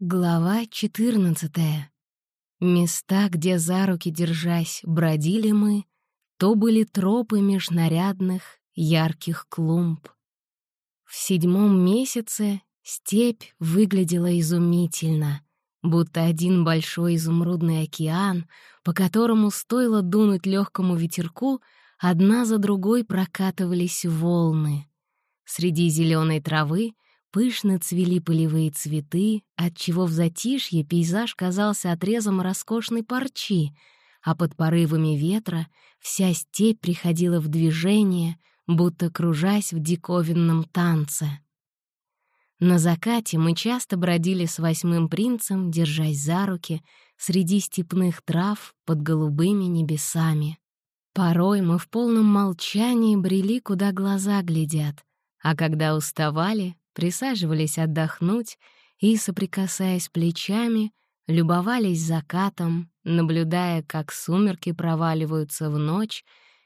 Глава 14. Места, где за руки держась бродили мы, то были тропы межнарядных ярких клумб. В седьмом месяце степь выглядела изумительно, будто один большой изумрудный океан, по которому стоило дунуть легкому ветерку, одна за другой прокатывались волны. Среди зеленой травы — Пышно цвели полевые цветы, отчего в затишье пейзаж казался отрезом роскошной парчи, а под порывами ветра вся степь приходила в движение, будто кружась в диковинном танце. На закате мы часто бродили с восьмым принцем, держась за руки, среди степных трав под голубыми небесами. Порой мы в полном молчании брели, куда глаза глядят, а когда уставали, присаживались отдохнуть и, соприкасаясь плечами, любовались закатом, наблюдая, как сумерки проваливаются в ночь,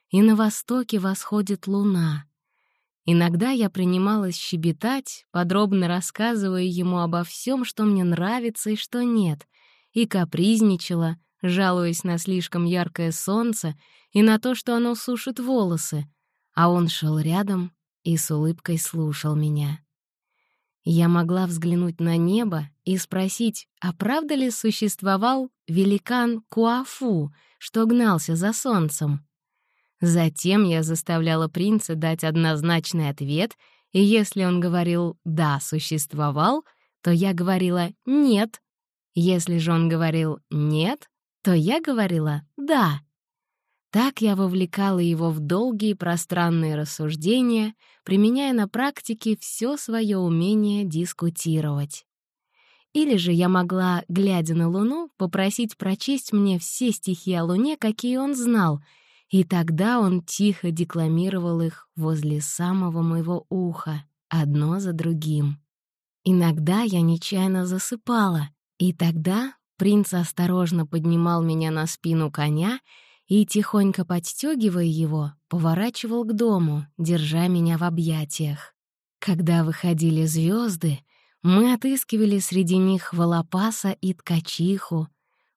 и на востоке восходит луна. Иногда я принималась щебетать, подробно рассказывая ему обо всем, что мне нравится и что нет, и капризничала, жалуясь на слишком яркое солнце и на то, что оно сушит волосы, а он шел рядом и с улыбкой слушал меня. Я могла взглянуть на небо и спросить, а правда ли существовал великан Куафу, что гнался за солнцем? Затем я заставляла принца дать однозначный ответ, и если он говорил «да, существовал», то я говорила «нет». Если же он говорил «нет», то я говорила «да». Так я вовлекала его в долгие пространные рассуждения, применяя на практике все свое умение дискутировать. Или же я могла, глядя на Луну, попросить прочесть мне все стихи о Луне, какие он знал, и тогда он тихо декламировал их возле самого моего уха, одно за другим. Иногда я нечаянно засыпала, и тогда принц осторожно поднимал меня на спину коня и, тихонько подстегивая его, поворачивал к дому, держа меня в объятиях. Когда выходили звезды, мы отыскивали среди них волопаса и ткачиху.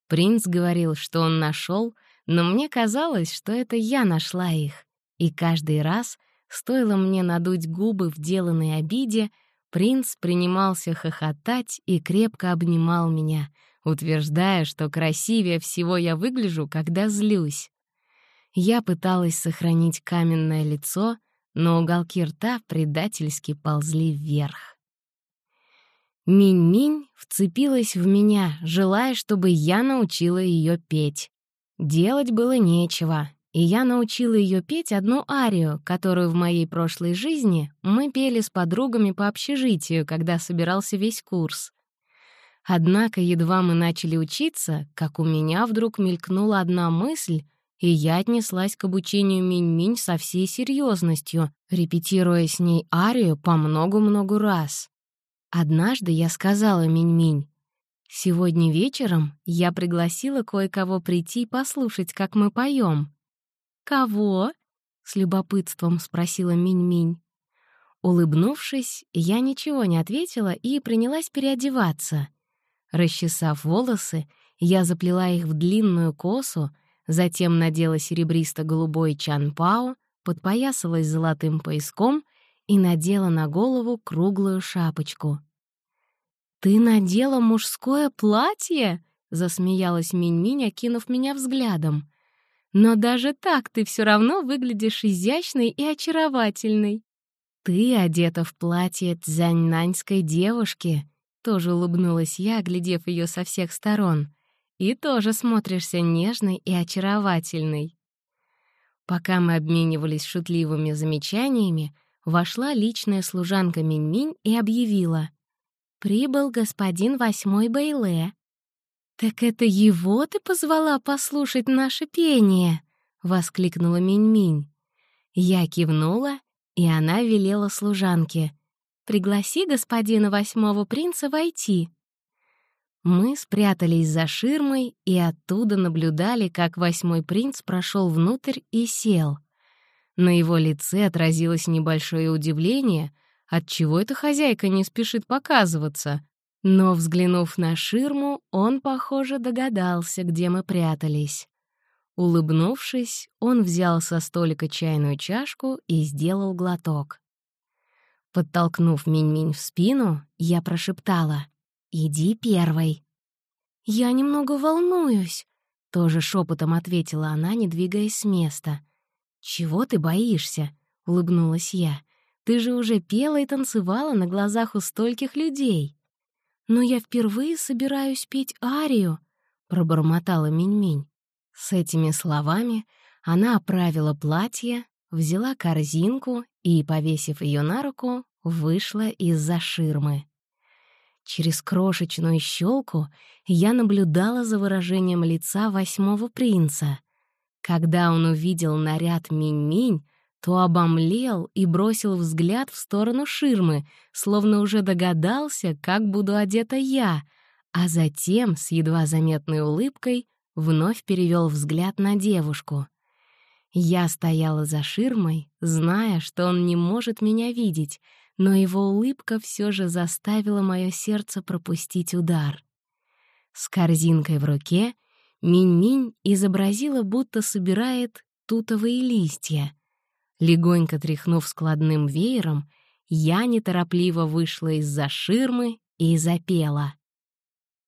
Принц говорил, что он нашел, но мне казалось, что это я нашла их. И каждый раз, стоило мне надуть губы в деланной обиде, принц принимался хохотать и крепко обнимал меня — утверждая, что красивее всего я выгляжу, когда злюсь. Я пыталась сохранить каменное лицо, но уголки рта предательски ползли вверх. Минь-Минь вцепилась в меня, желая, чтобы я научила ее петь. Делать было нечего, и я научила ее петь одну арию, которую в моей прошлой жизни мы пели с подругами по общежитию, когда собирался весь курс. Однако едва мы начали учиться, как у меня вдруг мелькнула одна мысль, и я отнеслась к обучению Минь-Минь со всей серьезностью, репетируя с ней арию по много-много раз. Однажды я сказала Минь-Минь, «Сегодня вечером я пригласила кое-кого прийти и послушать, как мы поем. «Кого?» — с любопытством спросила Минь-Минь. Улыбнувшись, я ничего не ответила и принялась переодеваться. Расчесав волосы, я заплела их в длинную косу, затем надела серебристо-голубой чанпао, подпоясалась золотым пояском и надела на голову круглую шапочку. «Ты надела мужское платье?» — засмеялась Минь-Минь, окинув меня взглядом. «Но даже так ты все равно выглядишь изящной и очаровательной. Ты одета в платье цзяньнаньской девушки», тоже улыбнулась я, глядев ее со всех сторон. «И тоже смотришься нежной и очаровательной». Пока мы обменивались шутливыми замечаниями, вошла личная служанка Минь-Минь и объявила. «Прибыл господин восьмой Бэйле». «Так это его ты позвала послушать наше пение?» — воскликнула Минь-Минь. Я кивнула, и она велела служанке. Пригласи господина восьмого принца войти». Мы спрятались за ширмой и оттуда наблюдали, как восьмой принц прошел внутрь и сел. На его лице отразилось небольшое удивление, отчего эта хозяйка не спешит показываться. Но, взглянув на ширму, он, похоже, догадался, где мы прятались. Улыбнувшись, он взял со столика чайную чашку и сделал глоток. Подтолкнув Минь-Минь в спину, я прошептала «Иди первой». «Я немного волнуюсь», — тоже шепотом ответила она, не двигаясь с места. «Чего ты боишься?» — улыбнулась я. «Ты же уже пела и танцевала на глазах у стольких людей». «Но я впервые собираюсь петь арию», — пробормотала Минь-Минь. С этими словами она оправила платье, взяла корзинку и, повесив ее на руку, вышла из-за ширмы. Через крошечную щелку я наблюдала за выражением лица восьмого принца. Когда он увидел наряд Минь-Минь, то обомлел и бросил взгляд в сторону ширмы, словно уже догадался, как буду одета я, а затем с едва заметной улыбкой вновь перевел взгляд на девушку. Я стояла за ширмой, зная, что он не может меня видеть, но его улыбка все же заставила мое сердце пропустить удар. С корзинкой в руке Минь-Минь изобразила, будто собирает тутовые листья. Легонько тряхнув складным веером, я неторопливо вышла из-за ширмы и запела.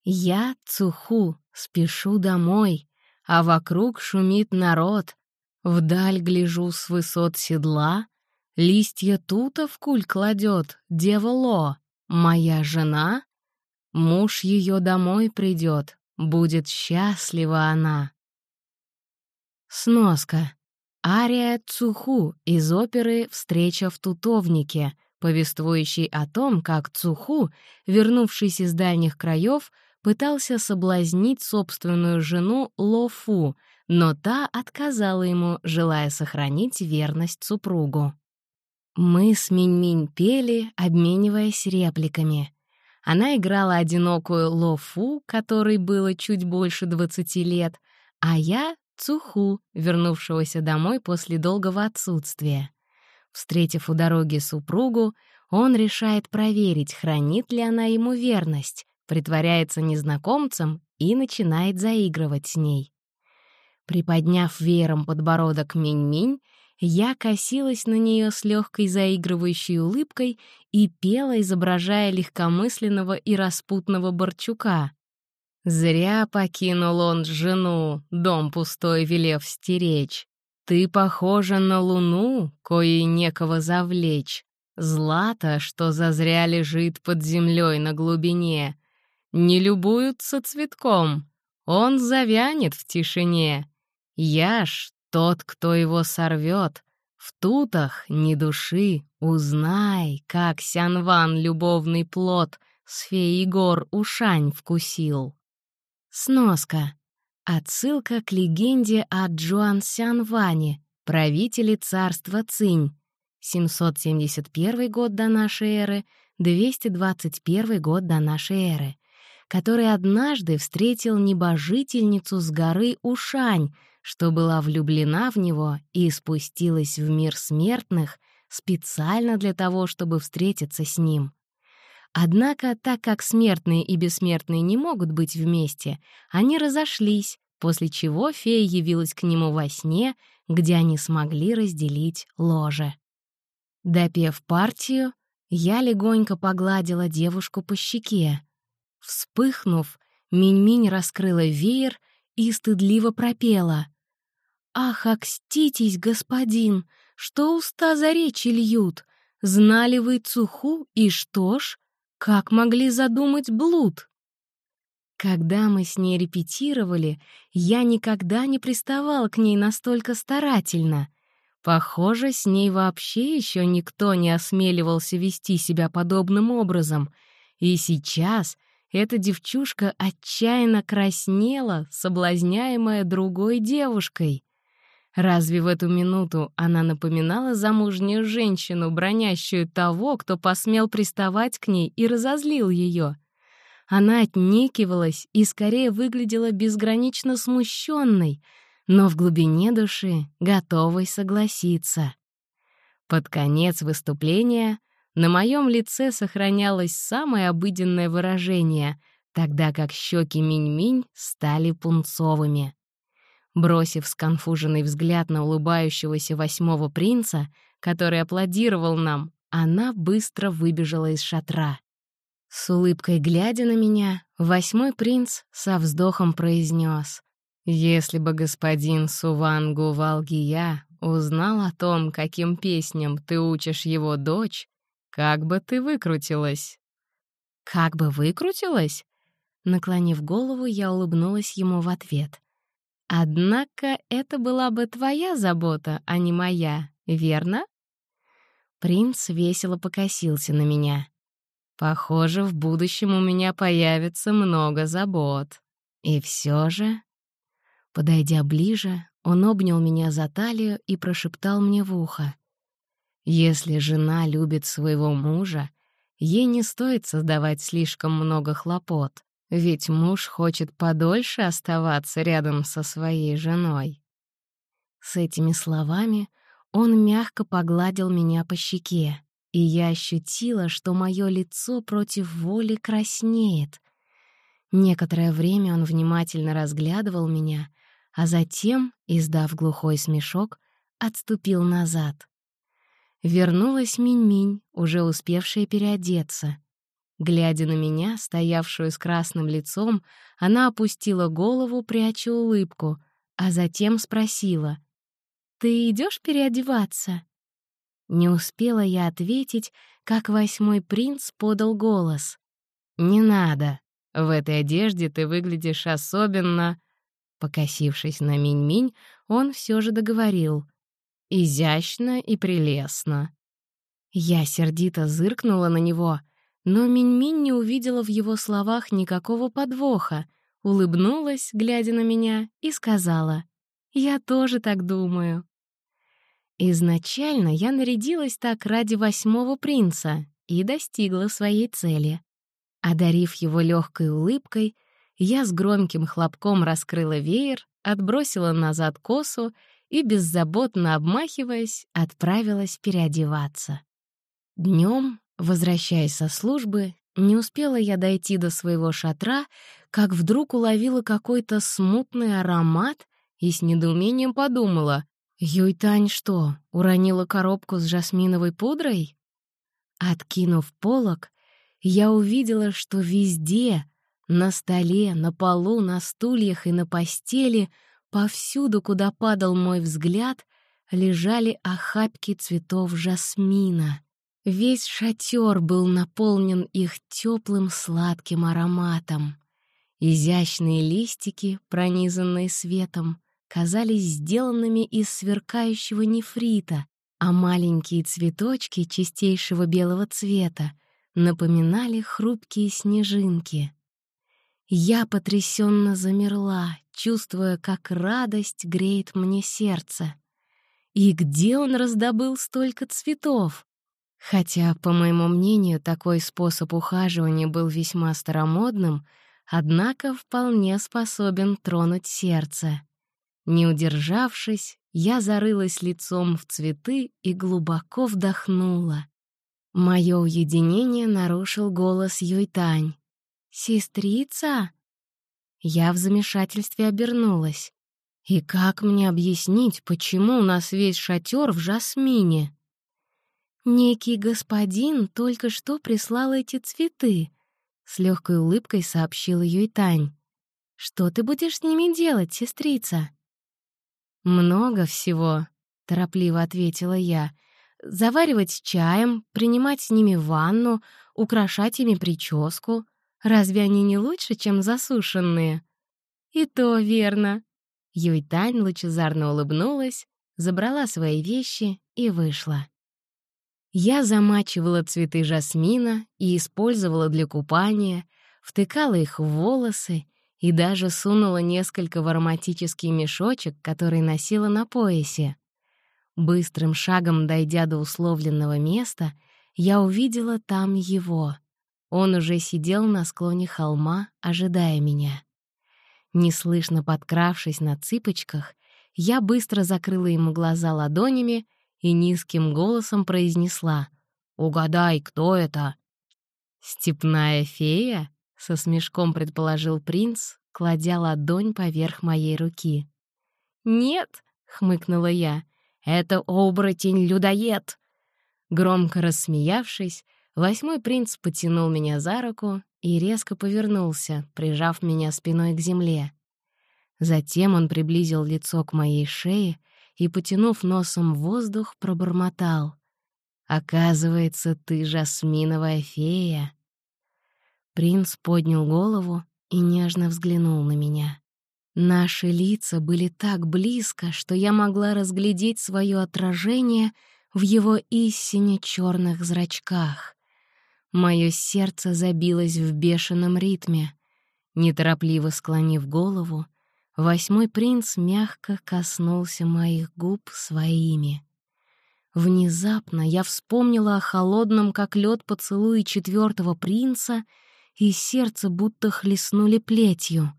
«Я, Цуху, спешу домой, а вокруг шумит народ. Вдаль гляжу с высот седла, листья тута в куль кладет дева Ло, моя жена. Муж ее домой придет, будет счастлива она». Сноска. Ария Цуху из оперы «Встреча в тутовнике», повествующей о том, как Цуху, вернувшись из дальних краев, пытался соблазнить собственную жену Лофу, но та отказала ему, желая сохранить верность супругу. Мы с Минь-Минь пели, обмениваясь репликами. Она играла одинокую Лофу, которой было чуть больше двадцати лет, а я — Цуху, вернувшегося домой после долгого отсутствия. Встретив у дороги супругу, он решает проверить, хранит ли она ему верность, притворяется незнакомцем и начинает заигрывать с ней. Приподняв веером подбородок Минь-Минь, я косилась на нее с легкой заигрывающей улыбкой и пела, изображая легкомысленного и распутного Борчука. «Зря покинул он жену, дом пустой велев стеречь. Ты похожа на луну, коей некого завлечь. Злато, что зазря лежит под землей на глубине, не любуются цветком, он завянет в тишине. Я ж тот, кто его сорвет. В тутах ни души, узнай, как Сянван любовный плод с феей гор ушань вкусил. Сноска. Отсылка к легенде о Джуан Сянване, правителе царства Цинь. 771 год до нашей эры, 221 год до нашей эры который однажды встретил небожительницу с горы Ушань, что была влюблена в него и спустилась в мир смертных специально для того, чтобы встретиться с ним. Однако, так как смертные и бессмертные не могут быть вместе, они разошлись, после чего фея явилась к нему во сне, где они смогли разделить ложе. Допев партию, я легонько погладила девушку по щеке. Вспыхнув, Минь-Минь раскрыла веер и стыдливо пропела. «Ах, окститесь, господин, что уста за речи льют? Знали вы Цуху, и что ж? Как могли задумать блуд?» Когда мы с ней репетировали, я никогда не приставал к ней настолько старательно. Похоже, с ней вообще еще никто не осмеливался вести себя подобным образом. И сейчас эта девчушка отчаянно краснела, соблазняемая другой девушкой. Разве в эту минуту она напоминала замужнюю женщину, бронящую того, кто посмел приставать к ней и разозлил ее? Она отнекивалась и скорее выглядела безгранично смущенной, но в глубине души готовой согласиться. Под конец выступления На моем лице сохранялось самое обыденное выражение, тогда как щеки Минь-Минь стали пунцовыми. Бросив сконфуженный взгляд на улыбающегося восьмого принца, который аплодировал нам, она быстро выбежала из шатра. С улыбкой глядя на меня, восьмой принц со вздохом произнес: «Если бы господин Сувангу Валгия узнал о том, каким песням ты учишь его дочь, как бы ты выкрутилась?» «Как бы выкрутилась?» Наклонив голову, я улыбнулась ему в ответ. «Однако это была бы твоя забота, а не моя, верно?» Принц весело покосился на меня. «Похоже, в будущем у меня появится много забот. И все же...» Подойдя ближе, он обнял меня за талию и прошептал мне в ухо. «Если жена любит своего мужа, ей не стоит создавать слишком много хлопот, ведь муж хочет подольше оставаться рядом со своей женой». С этими словами он мягко погладил меня по щеке, и я ощутила, что мое лицо против воли краснеет. Некоторое время он внимательно разглядывал меня, а затем, издав глухой смешок, отступил назад. Вернулась Минь-Минь, уже успевшая переодеться. Глядя на меня, стоявшую с красным лицом, она опустила голову, пряча улыбку, а затем спросила — «Ты идешь переодеваться?» Не успела я ответить, как восьмой принц подал голос. «Не надо. В этой одежде ты выглядишь особенно...» Покосившись на Минь-Минь, он все же договорил. «Изящно и прелестно». Я сердито зыркнула на него, но Минь-Минь не увидела в его словах никакого подвоха, улыбнулась, глядя на меня, и сказала, «Я тоже так думаю». Изначально я нарядилась так ради восьмого принца и достигла своей цели. Одарив его легкой улыбкой, я с громким хлопком раскрыла веер, отбросила назад косу и, беззаботно обмахиваясь, отправилась переодеваться. Днем, возвращаясь со службы, не успела я дойти до своего шатра, как вдруг уловила какой-то смутный аромат и с недоумением подумала, Юйтань что, уронила коробку с жасминовой пудрой? Откинув полог, я увидела, что везде, на столе, на полу, на стульях и на постели, повсюду, куда падал мой взгляд, лежали охапки цветов жасмина. Весь шатер был наполнен их теплым сладким ароматом. Изящные листики, пронизанные светом, казались сделанными из сверкающего нефрита, а маленькие цветочки чистейшего белого цвета напоминали хрупкие снежинки. Я потрясенно замерла, чувствуя, как радость греет мне сердце. И где он раздобыл столько цветов? Хотя, по моему мнению, такой способ ухаживания был весьма старомодным, однако вполне способен тронуть сердце. Не удержавшись, я зарылась лицом в цветы и глубоко вдохнула. Мое уединение нарушил голос Юйтань. «Сестрица?» Я в замешательстве обернулась. «И как мне объяснить, почему у нас весь шатер в жасмине?» «Некий господин только что прислал эти цветы», — с легкой улыбкой сообщила Юйтань. «Что ты будешь с ними делать, сестрица?» «Много всего», — торопливо ответила я. «Заваривать чаем, принимать с ними ванну, украшать ими прическу. Разве они не лучше, чем засушенные?» «И то верно». Юйтань лучезарно улыбнулась, забрала свои вещи и вышла. Я замачивала цветы жасмина и использовала для купания, втыкала их в волосы и даже сунула несколько в ароматический мешочек, который носила на поясе. Быстрым шагом дойдя до условленного места, я увидела там его. Он уже сидел на склоне холма, ожидая меня. Неслышно подкравшись на цыпочках, я быстро закрыла ему глаза ладонями и низким голосом произнесла Угадай, кто это?» «Степная фея?» — со смешком предположил принц, кладя ладонь поверх моей руки. «Нет», — хмыкнула я, — «это оборотень-людоед». Громко рассмеявшись, восьмой принц потянул меня за руку и резко повернулся, прижав меня спиной к земле. Затем он приблизил лицо к моей шее и, потянув носом воздух, пробормотал. «Оказывается, ты жасминовая фея». Принц поднял голову и нежно взглянул на меня. Наши лица были так близко, что я могла разглядеть свое отражение в его истине черных зрачках. Мое сердце забилось в бешеном ритме. Неторопливо склонив голову, восьмой принц мягко коснулся моих губ своими. Внезапно я вспомнила о холодном, как лед поцелуе четвертого принца, и сердце будто хлестнули плетью.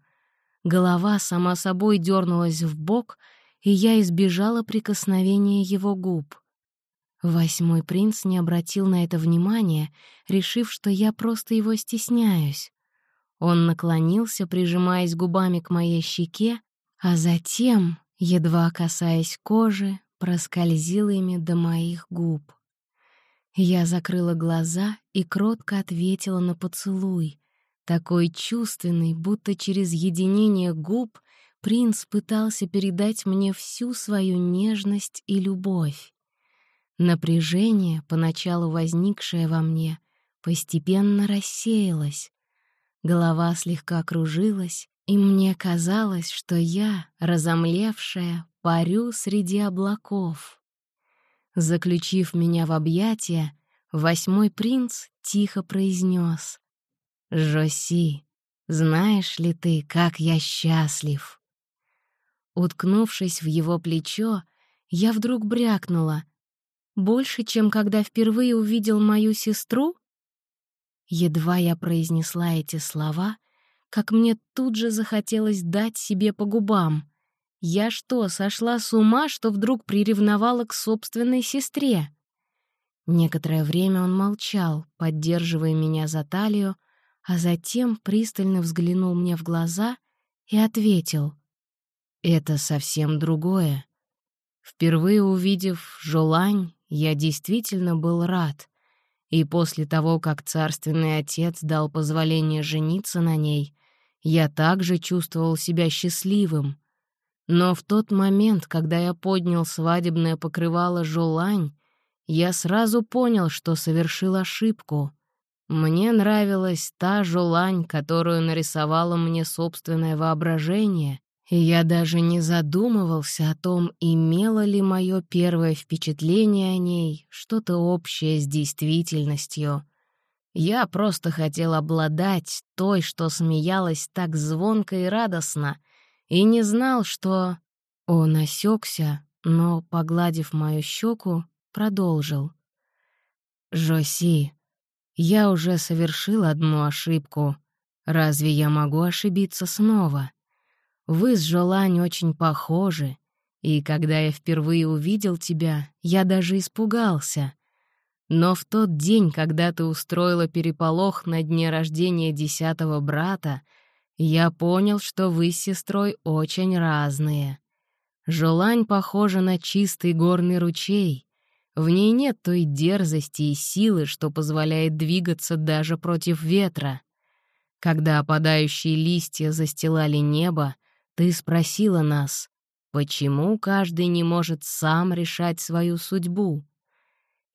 Голова сама собой дернулась в бок, и я избежала прикосновения его губ. Восьмой принц не обратил на это внимания, решив, что я просто его стесняюсь. Он наклонился, прижимаясь губами к моей щеке, а затем, едва касаясь кожи, проскользил ими до моих губ. Я закрыла глаза и кротко ответила на поцелуй, такой чувственный, будто через единение губ принц пытался передать мне всю свою нежность и любовь. Напряжение, поначалу возникшее во мне, постепенно рассеялось. Голова слегка кружилась, и мне казалось, что я, разомлевшая, парю среди облаков. Заключив меня в объятия, восьмой принц тихо произнес: «Жоси, знаешь ли ты, как я счастлив?» Уткнувшись в его плечо, я вдруг брякнула — больше, чем когда впервые увидел мою сестру? Едва я произнесла эти слова, как мне тут же захотелось дать себе по губам. Я что, сошла с ума, что вдруг приревновала к собственной сестре? Некоторое время он молчал, поддерживая меня за талию, а затем пристально взглянул мне в глаза и ответил. «Это совсем другое. Впервые увидев Жолань, я действительно был рад. И после того, как царственный отец дал позволение жениться на ней, я также чувствовал себя счастливым. Но в тот момент, когда я поднял свадебное покрывало Жолань, я сразу понял, что совершил ошибку. Мне нравилась та Жолань, которую нарисовало мне собственное воображение, я даже не задумывался о том, имело ли мое первое впечатление о ней что-то общее с действительностью. Я просто хотел обладать той, что смеялась так звонко и радостно, и не знал, что... Он осекся, но, погладив мою щеку, продолжил. «Жоси, я уже совершил одну ошибку. Разве я могу ошибиться снова?» Вы с Жолань очень похожи, и когда я впервые увидел тебя, я даже испугался. Но в тот день, когда ты устроила переполох на дне рождения десятого брата, я понял, что вы с сестрой очень разные. Жолань похожа на чистый горный ручей. В ней нет той дерзости и силы, что позволяет двигаться даже против ветра. Когда опадающие листья застилали небо, ты спросила нас, почему каждый не может сам решать свою судьбу?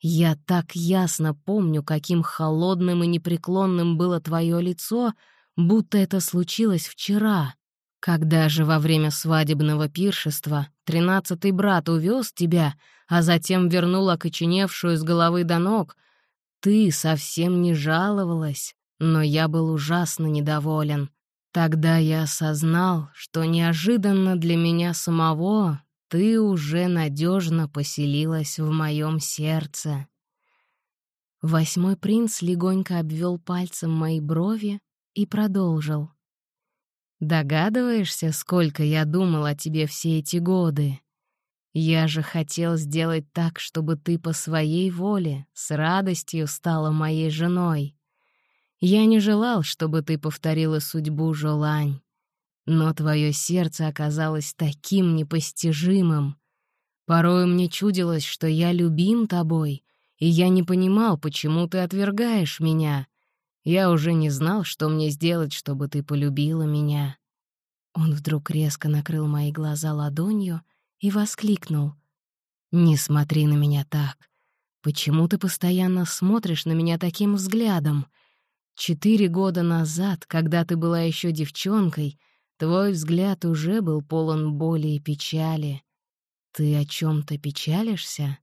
Я так ясно помню, каким холодным и непреклонным было твое лицо, будто это случилось вчера. Когда же во время свадебного пиршества тринадцатый брат увез тебя, а затем вернул окоченевшую с головы до ног, ты совсем не жаловалась, но я был ужасно недоволен. Тогда я осознал, что неожиданно для меня самого ты уже надежно поселилась в моем сердце. Восьмой принц легонько обвел пальцем мои брови и продолжил. «Догадываешься, сколько я думал о тебе все эти годы? Я же хотел сделать так, чтобы ты по своей воле с радостью стала моей женой. Я не желал, чтобы ты повторила судьбу Жолань. Но твое сердце оказалось таким непостижимым. Порой мне чудилось, что я любим тобой, и я не понимал, почему ты отвергаешь меня. Я уже не знал, что мне сделать, чтобы ты полюбила меня. Он вдруг резко накрыл мои глаза ладонью — и воскликнул. «Не смотри на меня так. Почему ты постоянно смотришь на меня таким взглядом? Четыре года назад, когда ты была еще девчонкой, твой взгляд уже был полон боли и печали. Ты о чем то печалишься?»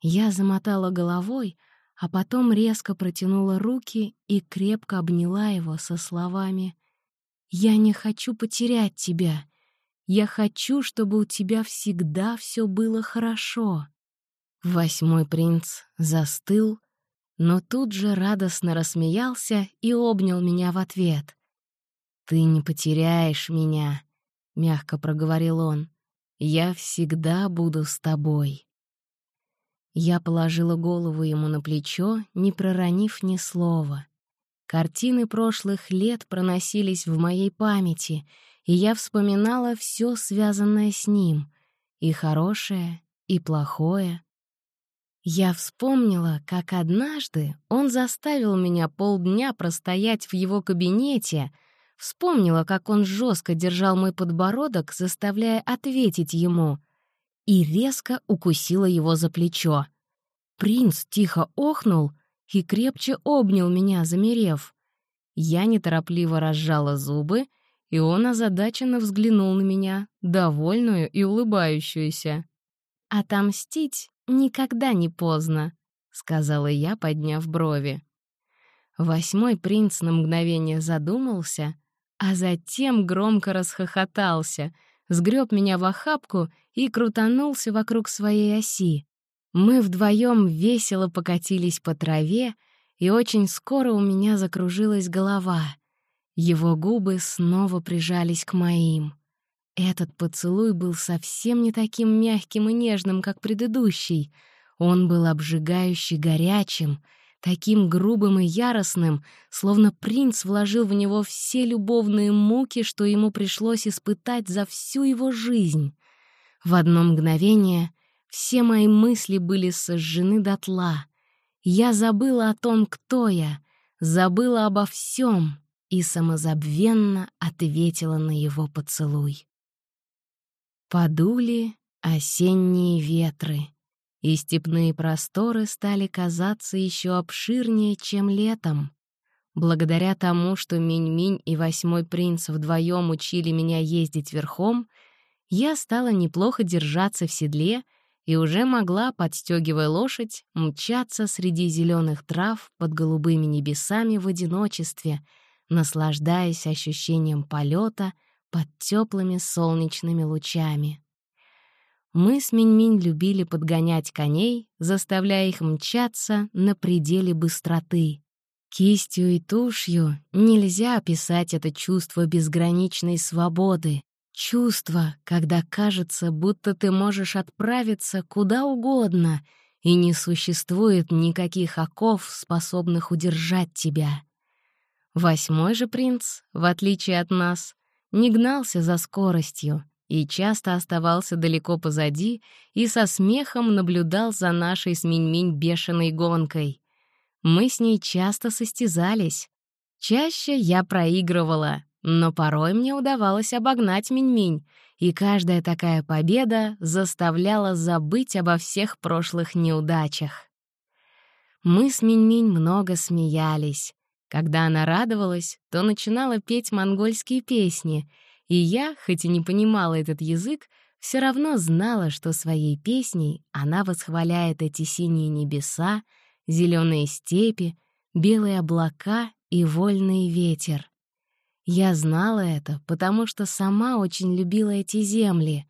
Я замотала головой, а потом резко протянула руки и крепко обняла его со словами «Я не хочу потерять тебя. Я хочу, чтобы у тебя всегда все было хорошо». Восьмой принц застыл, но тут же радостно рассмеялся и обнял меня в ответ. «Ты не потеряешь меня», — мягко проговорил он. «Я всегда буду с тобой». Я положила голову ему на плечо, не проронив ни слова. Картины прошлых лет проносились в моей памяти — и я вспоминала все связанное с ним, и хорошее, и плохое. Я вспомнила, как однажды он заставил меня полдня простоять в его кабинете, вспомнила, как он жестко держал мой подбородок, заставляя ответить ему, и резко укусила его за плечо. Принц тихо охнул и крепче обнял меня, замерев. Я неторопливо разжала зубы — и он озадаченно взглянул на меня, довольную и улыбающуюся. «Отомстить никогда не поздно», — сказала я, подняв брови. Восьмой принц на мгновение задумался, а затем громко расхохотался, сгреб меня в охапку и крутанулся вокруг своей оси. Мы вдвоем весело покатились по траве, и очень скоро у меня закружилась голова — его губы снова прижались к моим. Этот поцелуй был совсем не таким мягким и нежным, как предыдущий. Он был обжигающе горячим, таким грубым и яростным, словно принц вложил в него все любовные муки, что ему пришлось испытать за всю его жизнь. В одно мгновение все мои мысли были сожжены дотла. Я забыла о том, кто я, забыла обо всем, и самозабвенно ответила на его поцелуй. Подули осенние ветры, и степные просторы стали казаться еще обширнее, чем летом. Благодаря тому, что Минь-Минь и Восьмой принц вдвоем учили меня ездить верхом, я стала неплохо держаться в седле и уже могла, подстегивая лошадь, мчаться среди зеленых трав под голубыми небесами в одиночестве — наслаждаясь ощущением полета под теплыми солнечными лучами. Мы с Минь-Минь любили подгонять коней, заставляя их мчаться на пределе быстроты. Кистью и тушью нельзя описать это чувство безграничной свободы, чувство, когда кажется, будто ты можешь отправиться куда угодно, и не существует никаких оков, способных удержать тебя. Восьмой же принц, в отличие от нас, не гнался за скоростью и часто оставался далеко позади и со смехом наблюдал за нашей с Минь-Минь бешеной гонкой. Мы с ней часто состязались. Чаще я проигрывала, но порой мне удавалось обогнать Минь-Минь, и каждая такая победа заставляла забыть обо всех прошлых неудачах. Мы с Минь-Минь много смеялись, когда она радовалась, то начинала петь монгольские песни, и я, хоть и не понимала этот язык, все равно знала, что своей песней она восхваляет эти синие небеса, зеленые степи, белые облака и вольный ветер. Я знала это, потому что сама очень любила эти земли.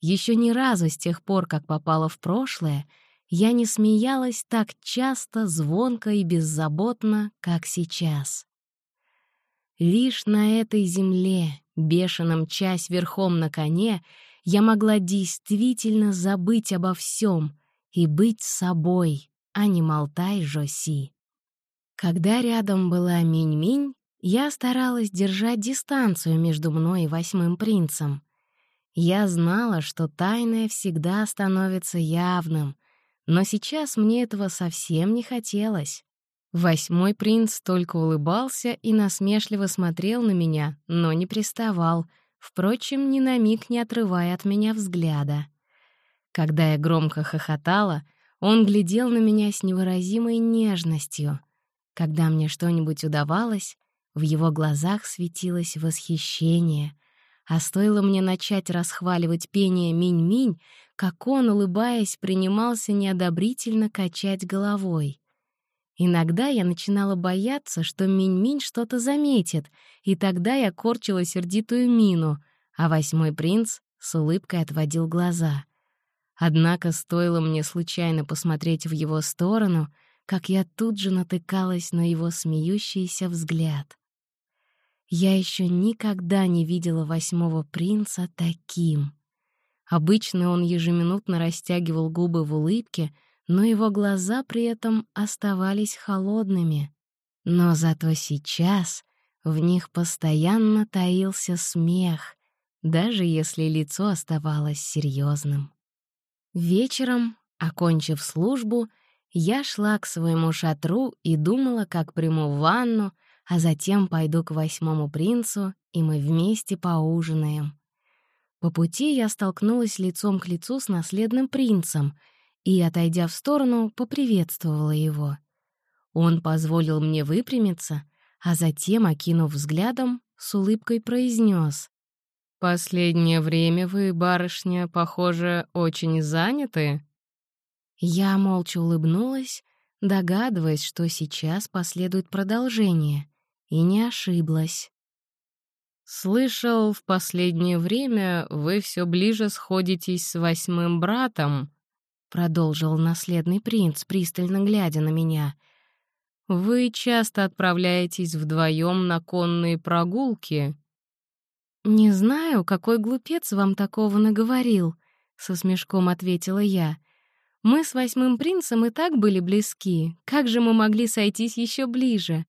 Еще ни разу с тех пор, как попала в прошлое, я не смеялась так часто, звонко и беззаботно, как сейчас. Лишь на этой земле, бешеном часть верхом на коне, я могла действительно забыть обо всем и быть собой, а не Малтай Жоси. Когда рядом была Минь-Минь, я старалась держать дистанцию между мной и восьмым принцем. Я знала, что тайное всегда становится явным, но сейчас мне этого совсем не хотелось. Восьмой принц только улыбался и насмешливо смотрел на меня, но не приставал, впрочем, ни на миг не отрывая от меня взгляда. Когда я громко хохотала, он глядел на меня с невыразимой нежностью. Когда мне что-нибудь удавалось, в его глазах светилось восхищение, а стоило мне начать расхваливать пение «Минь-минь», как он, улыбаясь, принимался неодобрительно качать головой. Иногда я начинала бояться, что Минь-Минь что-то заметит, и тогда я корчила сердитую мину, а восьмой принц с улыбкой отводил глаза. Однако стоило мне случайно посмотреть в его сторону, как я тут же натыкалась на его смеющийся взгляд. Я еще никогда не видела восьмого принца таким. Обычно он ежеминутно растягивал губы в улыбке, но его глаза при этом оставались холодными. Но зато сейчас в них постоянно таился смех, даже если лицо оставалось серьезным. Вечером, окончив службу, я шла к своему шатру и думала, как приму ванну, а затем пойду к восьмому принцу, и мы вместе поужинаем. По пути я столкнулась лицом к лицу с наследным принцем и, отойдя в сторону, поприветствовала его. Он позволил мне выпрямиться, а затем, окинув взглядом, с улыбкой произнес: «Последнее время вы, барышня, похоже, очень заняты». Я молча улыбнулась, догадываясь, что сейчас последует продолжение, и не ошиблась. «Слышал, в последнее время вы все ближе сходитесь с восьмым братом», — продолжил наследный принц, пристально глядя на меня. «Вы часто отправляетесь вдвоем на конные прогулки». «Не знаю, какой глупец вам такого наговорил», — со смешком ответила я. «Мы с восьмым принцем и так были близки. Как же мы могли сойтись еще ближе?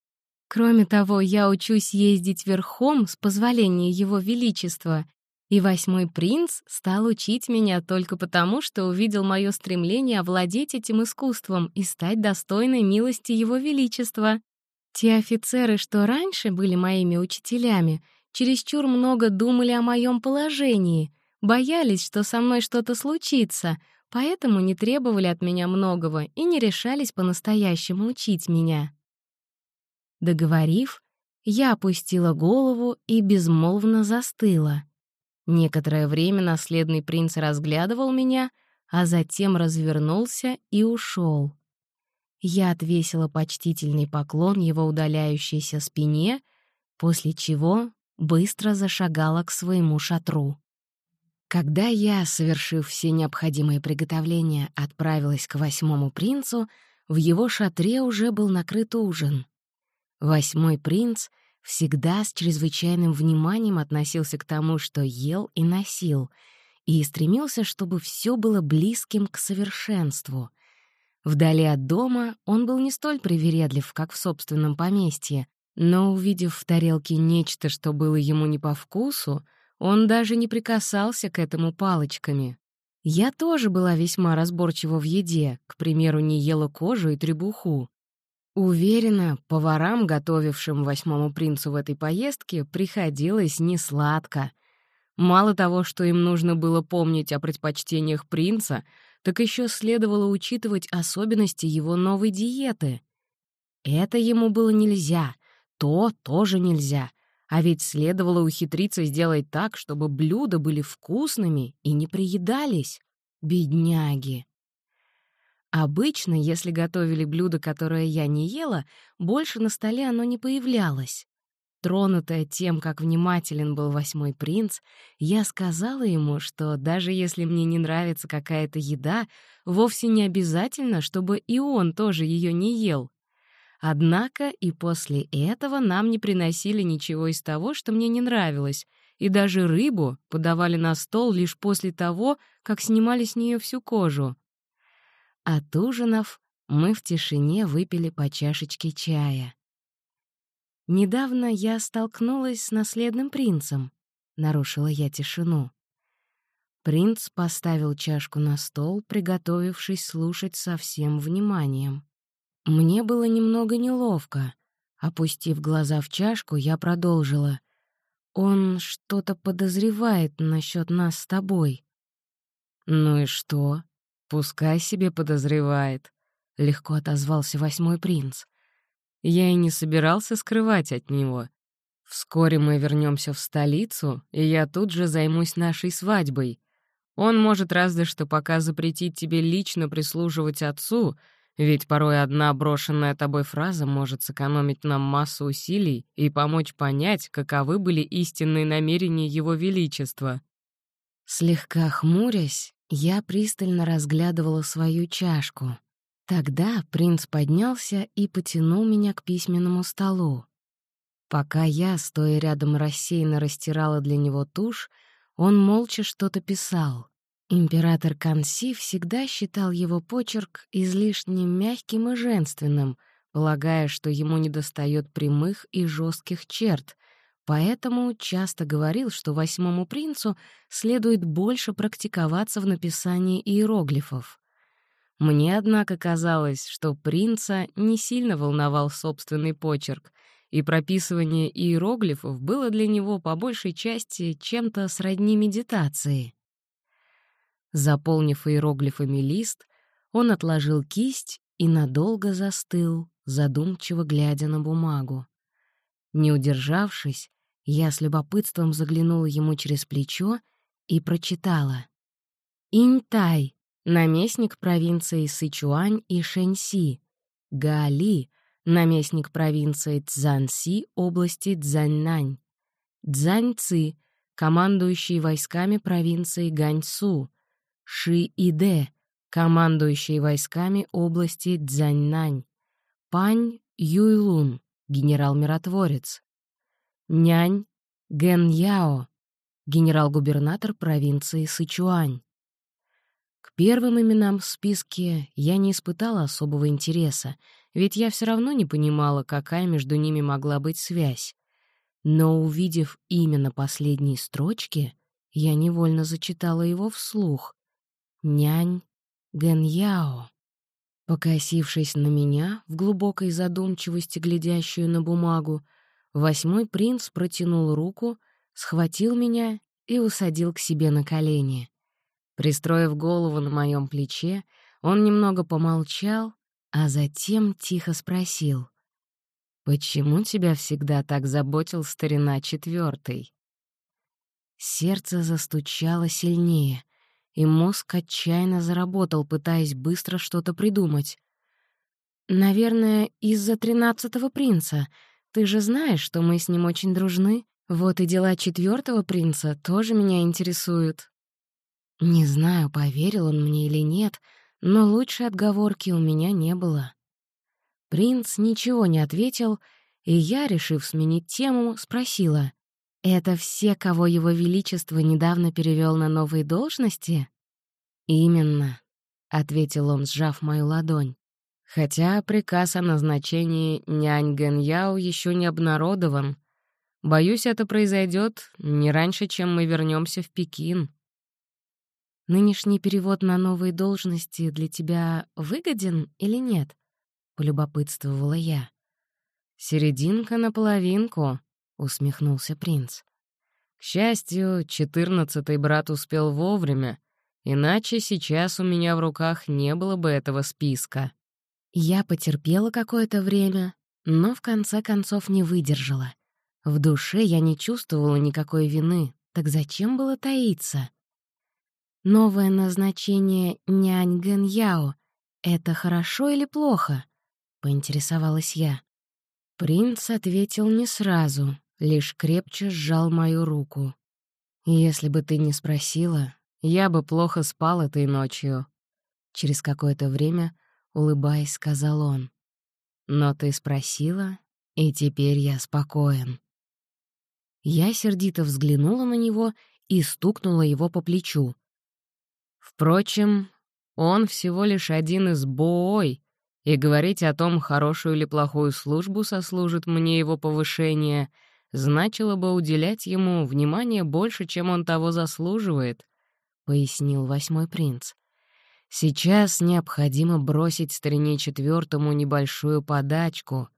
Кроме того, я учусь ездить верхом с позволения Его Величества, и восьмой принц стал учить меня только потому, что увидел мое стремление овладеть этим искусством и стать достойной милости Его Величества. Те офицеры, что раньше были моими учителями, чересчур много думали о моем положении, боялись, что со мной что-то случится, поэтому не требовали от меня многого и не решались по-настоящему учить меня. Договорив, я опустила голову и безмолвно застыла. Некоторое время наследный принц разглядывал меня, а затем развернулся и ушел. Я отвесила почтительный поклон его удаляющейся спине, после чего быстро зашагала к своему шатру. Когда я, совершив все необходимые приготовления, отправилась к восьмому принцу, в его шатре уже был накрыт ужин. Восьмой принц всегда с чрезвычайным вниманием относился к тому, что ел и носил, и стремился, чтобы все было близким к совершенству. Вдали от дома он был не столь привередлив, как в собственном поместье, но, увидев в тарелке нечто, что было ему не по вкусу, он даже не прикасался к этому палочками. Я тоже была весьма разборчива в еде, к примеру, не ела кожу и требуху. Уверена, поварам, готовившим восьмому принцу в этой поездке, приходилось несладко. Мало того, что им нужно было помнить о предпочтениях принца, так еще следовало учитывать особенности его новой диеты. Это ему было нельзя, то тоже нельзя, а ведь следовало ухитриться сделать так, чтобы блюда были вкусными и не приедались. Бедняги! Обычно, если готовили блюдо, которое я не ела, больше на столе оно не появлялось. Тронутая тем, как внимателен был восьмой принц, я сказала ему, что даже если мне не нравится какая-то еда, вовсе не обязательно, чтобы и он тоже ее не ел. Однако и после этого нам не приносили ничего из того, что мне не нравилось, и даже рыбу подавали на стол лишь после того, как снимали с нее всю кожу. От ужинов мы в тишине выпили по чашечке чая. «Недавно я столкнулась с наследным принцем», — нарушила я тишину. Принц поставил чашку на стол, приготовившись слушать со всем вниманием. Мне было немного неловко. Опустив глаза в чашку, я продолжила. «Он что-то подозревает насчет нас с тобой». «Ну и что? Пускай себе подозревает», — легко отозвался восьмой принц. Я и не собирался скрывать от него. Вскоре мы вернемся в столицу, и я тут же займусь нашей свадьбой. Он может разве что пока запретить тебе лично прислуживать отцу, ведь порой одна брошенная тобой фраза может сэкономить нам массу усилий и помочь понять, каковы были истинные намерения Его Величества. Слегка хмурясь, я пристально разглядывала свою чашку. Тогда принц поднялся и потянул меня к письменному столу. Пока я, стоя рядом рассеянно растирала для него тушь, он молча что-то писал. Император Канси всегда считал его почерк излишне мягким и женственным, полагая, что ему недостает прямых и жестких черт, поэтому часто говорил, что восьмому принцу следует больше практиковаться в написании иероглифов. Мне, однако, казалось, что принца не сильно волновал собственный почерк, и прописывание иероглифов было для него по большей части чем-то сродни медитации. Заполнив иероглифами лист, он отложил кисть и надолго застыл, задумчиво глядя на бумагу. Не удержавшись, я с любопытством заглянула ему через плечо и прочитала. «Интай, наместник провинции Сычуань и Шэньси, Гаали, наместник провинции Цзанси области Цзаньнань, Цзаньци, командующий войсками провинции Ганьсу, Ши Иде, командующий войсками области Цзаньнань, Пань Юйлун, генерал-миротворец, Нянь Ген Яо, генерал-губернатор провинции Сычуань. К первым именам в списке я не испытала особого интереса, ведь я все равно не понимала, какая между ними могла быть связь. Но, увидев имя на последней строчке, я невольно зачитала его вслух. «Нянь Гэньяо». Покосившись на меня, в глубокой задумчивости глядящую на бумагу, восьмой принц протянул руку, схватил меня и усадил к себе на колени. Пристроив голову на моем плече, он немного помолчал, а затем тихо спросил. «Почему тебя всегда так заботил старина четвертый? Сердце застучало сильнее, и мозг отчаянно заработал, пытаясь быстро что-то придумать. «Наверное, из-за тринадцатого принца. Ты же знаешь, что мы с ним очень дружны. Вот и дела четвертого принца тоже меня интересуют». Не знаю, поверил он мне или нет, но лучшей отговорки у меня не было. Принц ничего не ответил, и я, решив сменить тему, спросила, «Это все, кого его величество недавно перевел на новые должности?» «Именно», — ответил он, сжав мою ладонь. «Хотя приказ о назначении нянь Гэньяо еще не обнародован. Боюсь, это произойдет не раньше, чем мы вернемся в Пекин». Нынешний перевод на новые должности для тебя выгоден или нет? Полюбопытствовала я. Серединка на половинку, усмехнулся принц. К счастью, четырнадцатый брат успел вовремя, иначе сейчас у меня в руках не было бы этого списка. Я потерпела какое-то время, но в конце концов не выдержала. В душе я не чувствовала никакой вины, так зачем было таиться? Новое назначение нянь Гэньяо — это хорошо или плохо? Поинтересовалась я. Принц ответил не сразу, лишь крепче сжал мою руку. «Если бы ты не спросила, я бы плохо спал этой ночью». Через какое-то время, улыбаясь, сказал он. «Но ты спросила, и теперь я спокоен». Я сердито взглянула на него и стукнула его по плечу. Впрочем, он всего лишь один из боой, и говорить о том, хорошую или плохую службу сослужит мне его повышение, значило бы уделять ему внимание больше, чем он того заслуживает, — пояснил восьмой принц. Сейчас необходимо бросить старине четвертому небольшую подачку.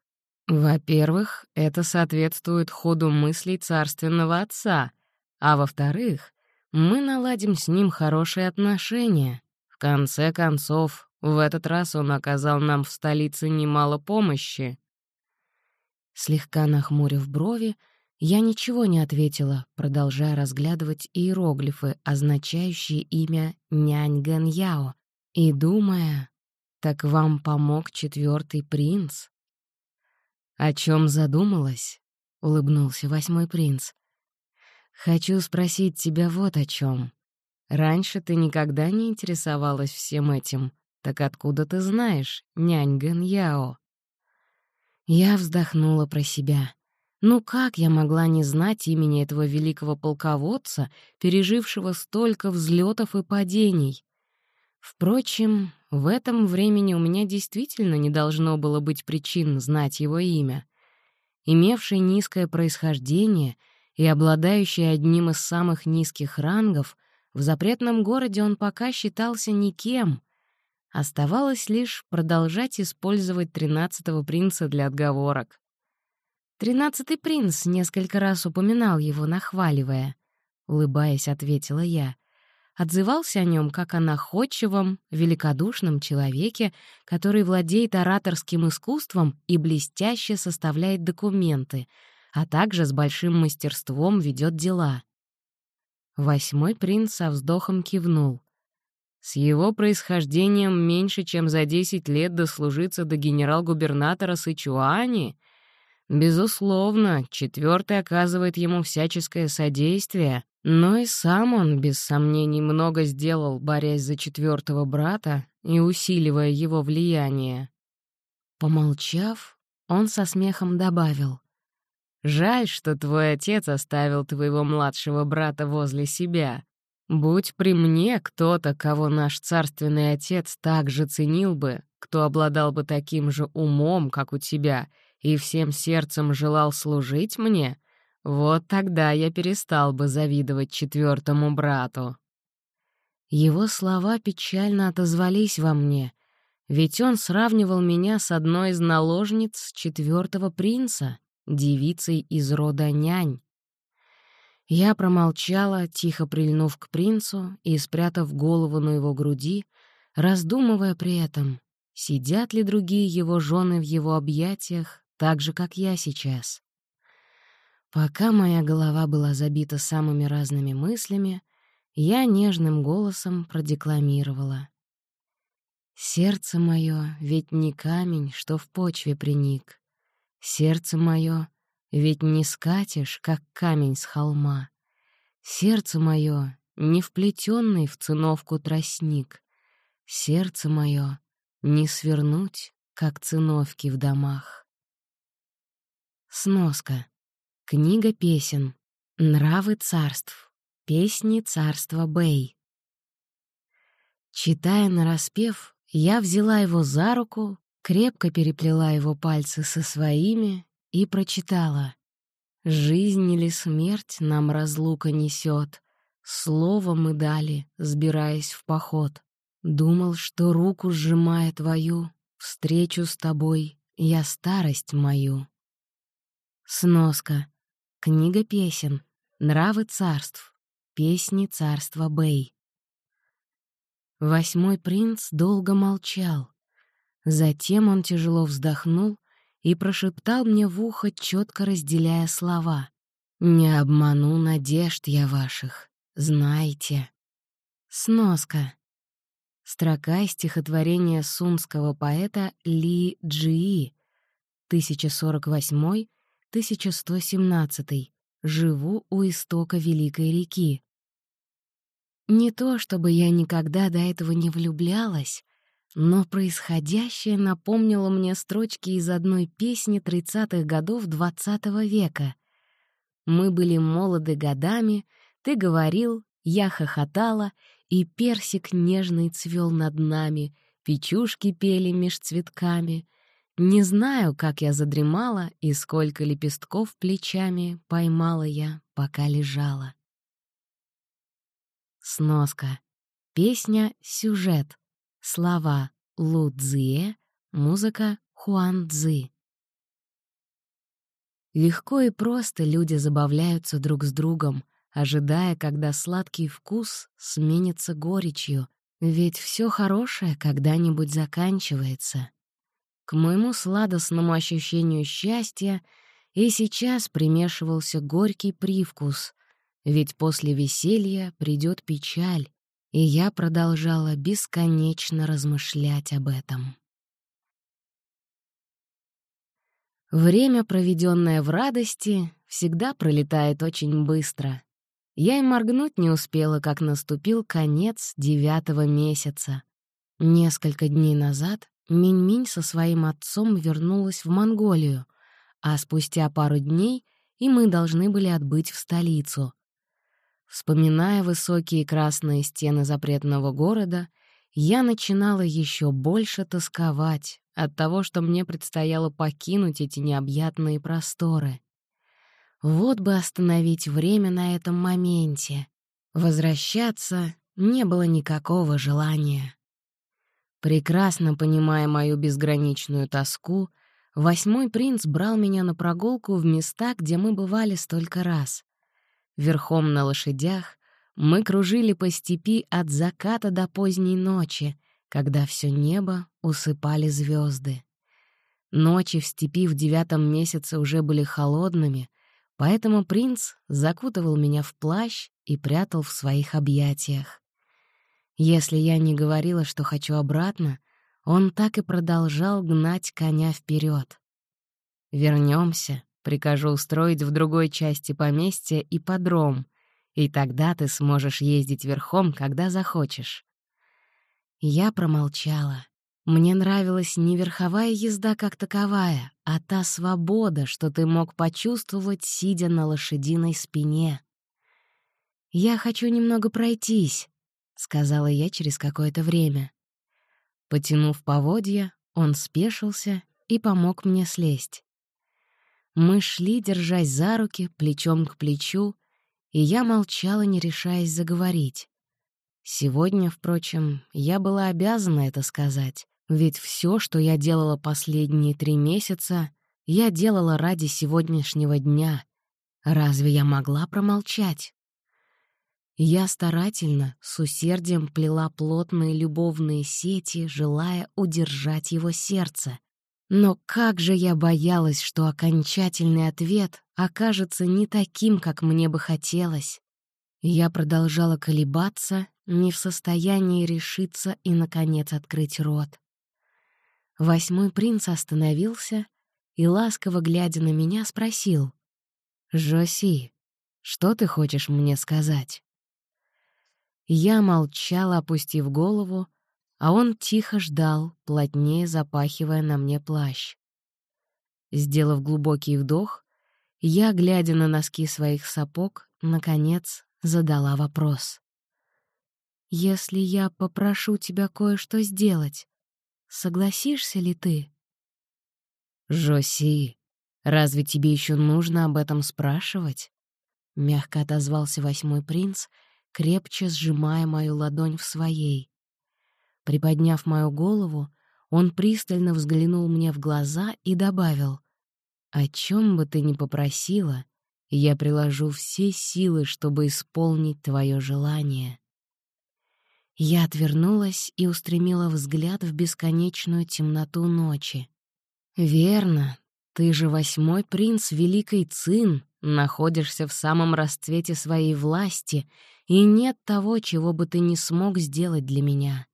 Во-первых, это соответствует ходу мыслей царственного отца, а во-вторых, мы наладим с ним хорошие отношения. В конце концов, в этот раз он оказал нам в столице немало помощи. Слегка нахмурив брови, я ничего не ответила, продолжая разглядывать иероглифы, означающие имя Нянь Гэн Яо, и думая, так вам помог четвертый принц? «О чем задумалась?» — улыбнулся восьмой принц. «Хочу спросить тебя вот о чем. Раньше ты никогда не интересовалась всем этим. Так откуда ты знаешь, нянь Гэн Яо?» Я вздохнула про себя. Ну как я могла не знать имени этого великого полководца, пережившего столько взлетов и падений? Впрочем, в этом времени у меня действительно не должно было быть причин знать его имя. Имевший низкое происхождение и обладающий одним из самых низких рангов, в запретном городе он пока считался никем. Оставалось лишь продолжать использовать тринадцатого принца для отговорок. «Тринадцатый принц несколько раз упоминал его, нахваливая», — улыбаясь, ответила я отзывался о нем как о находчивом, великодушном человеке, который владеет ораторским искусством и блестяще составляет документы, а также с большим мастерством ведет дела. Восьмой принц со вздохом кивнул. С его происхождением меньше, чем за десять лет дослужиться до генерал-губернатора Сычуани? Безусловно, четвертый оказывает ему всяческое содействие, но и сам он, без сомнений, много сделал, борясь за четвертого брата и усиливая его влияние. Помолчав, он со смехом добавил. «Жаль, что твой отец оставил твоего младшего брата возле себя. Будь при мне кто-то, кого наш царственный отец также ценил бы, кто обладал бы таким же умом, как у тебя, и всем сердцем желал служить мне, вот тогда я перестал бы завидовать четвертому брату. Его слова печально отозвались во мне, ведь он сравнивал меня с одной из наложниц четвертого принца, девицей из рода нянь. Я промолчала, тихо прильнув к принцу и спрятав голову на его груди, раздумывая при этом, сидят ли другие его жены в его объятиях, так же, как я сейчас. Пока моя голова была забита самыми разными мыслями, я нежным голосом продекламировала. «Сердце мое ведь не камень, что в почве приник. Сердце мое ведь не скатишь, как камень с холма. Сердце мое не вплетенный в циновку тростник. Сердце мое не свернуть, как циновки в домах». Сноска. Книга песен. Нравы царств. Песни царства Бэй. Читая нараспев, я взяла его за руку, крепко переплела его пальцы со своими и прочитала. «Жизнь или смерть нам разлука несет, Слово мы дали, сбираясь в поход. Думал, что руку сжимая твою, Встречу с тобой я старость мою». Сноска. Книга песен. Нравы царств. Песни царства Бэй. Восьмой принц долго молчал. Затем он тяжело вздохнул и прошептал мне в ухо, четко разделяя слова. «Не обману надежд я ваших, знайте». Сноска. Строка стихотворения сунского поэта Ли Джии, 1048 1117. Живу у истока Великой реки. Не то, чтобы я никогда до этого не влюблялась, но происходящее напомнило мне строчки из одной песни 30-х годов XX -го века. Мы были молоды годами, ты говорил, я хохотала, и персик нежный цвел над нами, печушки пели меж цветками. Не знаю, как я задремала и сколько лепестков плечами поймала я, пока лежала. Сноска. Песня «Сюжет». Слова Лу Цзие, музыка Хуан Цзы. Легко и просто люди забавляются друг с другом, ожидая, когда сладкий вкус сменится горечью, ведь все хорошее когда-нибудь заканчивается. К моему сладостному ощущению счастья и сейчас примешивался горький привкус, ведь после веселья придет печаль, и я продолжала бесконечно размышлять об этом. Время, проведенное в радости, всегда пролетает очень быстро. Я и моргнуть не успела, как наступил конец девятого месяца. Несколько дней назад Минь-Минь со своим отцом вернулась в Монголию, а спустя пару дней и мы должны были отбыть в столицу. Вспоминая высокие красные стены запретного города, я начинала еще больше тосковать от того, что мне предстояло покинуть эти необъятные просторы. Вот бы остановить время на этом моменте. Возвращаться не было никакого желания. Прекрасно понимая мою безграничную тоску, восьмой принц брал меня на прогулку в места, где мы бывали столько раз. Верхом на лошадях мы кружили по степи от заката до поздней ночи, когда все небо усыпали звезды. Ночи в степи в девятом месяце уже были холодными, поэтому принц закутывал меня в плащ и прятал в своих объятиях. Если я не говорила, что хочу обратно, он так и продолжал гнать коня вперед. Вернемся, Прикажу устроить в другой части поместья и подром, и тогда ты сможешь ездить верхом, когда захочешь». Я промолчала. Мне нравилась не верховая езда как таковая, а та свобода, что ты мог почувствовать, сидя на лошадиной спине. «Я хочу немного пройтись», — сказала я через какое-то время. Потянув поводья, он спешился и помог мне слезть. Мы шли, держась за руки, плечом к плечу, и я молчала, не решаясь заговорить. Сегодня, впрочем, я была обязана это сказать, ведь все, что я делала последние три месяца, я делала ради сегодняшнего дня. Разве я могла промолчать? Я старательно, с усердием плела плотные любовные сети, желая удержать его сердце, но как же я боялась, что окончательный ответ окажется не таким, как мне бы хотелось. Я продолжала колебаться, не в состоянии решиться и, наконец, открыть рот. Восьмой принц остановился и, ласково глядя на меня, спросил. «Жоси, что ты хочешь мне сказать?» Я молчала, опустив голову, а он тихо ждал, плотнее запахивая на мне плащ. Сделав глубокий вдох, я, глядя на носки своих сапог, наконец задала вопрос. «Если я попрошу тебя кое-что сделать, согласишься ли ты?» «Жоси, разве тебе еще нужно об этом спрашивать?» — мягко отозвался восьмой принц, крепче сжимая мою ладонь в своей. Приподняв мою голову, он пристально взглянул мне в глаза и добавил, «О чем бы ты ни попросила, я приложу все силы, чтобы исполнить твое желание». Я отвернулась и устремила взгляд в бесконечную темноту ночи. «Верно, ты же восьмой принц Великой Цин, находишься в самом расцвете своей власти, и нет того, чего бы ты не смог сделать для меня.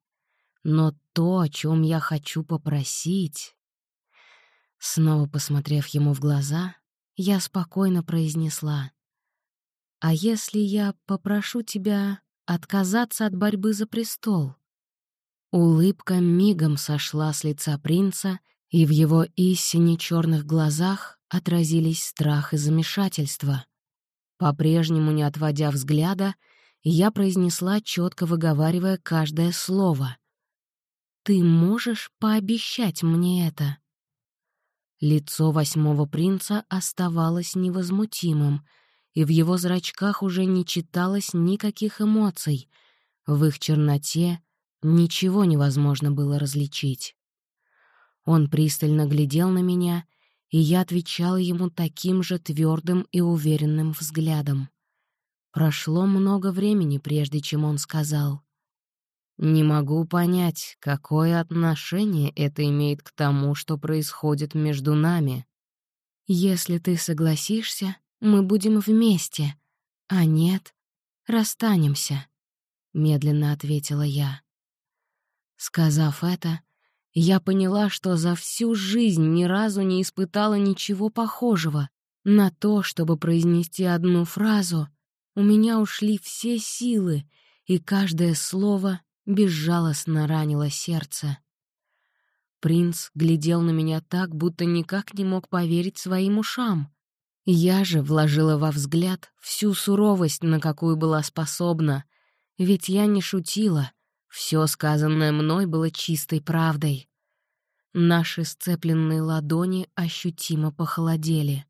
Но то, о чем я хочу попросить... Снова посмотрев ему в глаза, я спокойно произнесла. «А если я попрошу тебя отказаться от борьбы за престол?» Улыбка мигом сошла с лица принца, и в его истине черных глазах отразились страх и замешательство. По-прежнему не отводя взгляда, я произнесла, четко выговаривая каждое слово. «Ты можешь пообещать мне это?» Лицо восьмого принца оставалось невозмутимым, и в его зрачках уже не читалось никаких эмоций. В их черноте ничего невозможно было различить. Он пристально глядел на меня, и я отвечала ему таким же твердым и уверенным взглядом. Прошло много времени, прежде чем он сказал. «Не могу понять, какое отношение это имеет к тому, что происходит между нами. Если ты согласишься, мы будем вместе, а нет, расстанемся», — медленно ответила я. Сказав это, я поняла, что за всю жизнь ни разу не испытала ничего похожего. На то, чтобы произнести одну фразу, у меня ушли все силы, и каждое слово безжалостно ранило сердце. Принц глядел на меня так, будто никак не мог поверить своим ушам. Я же вложила во взгляд всю суровость, на какую была способна, ведь я не шутила — все сказанное мной было чистой правдой. Наши сцепленные ладони ощутимо похолодели.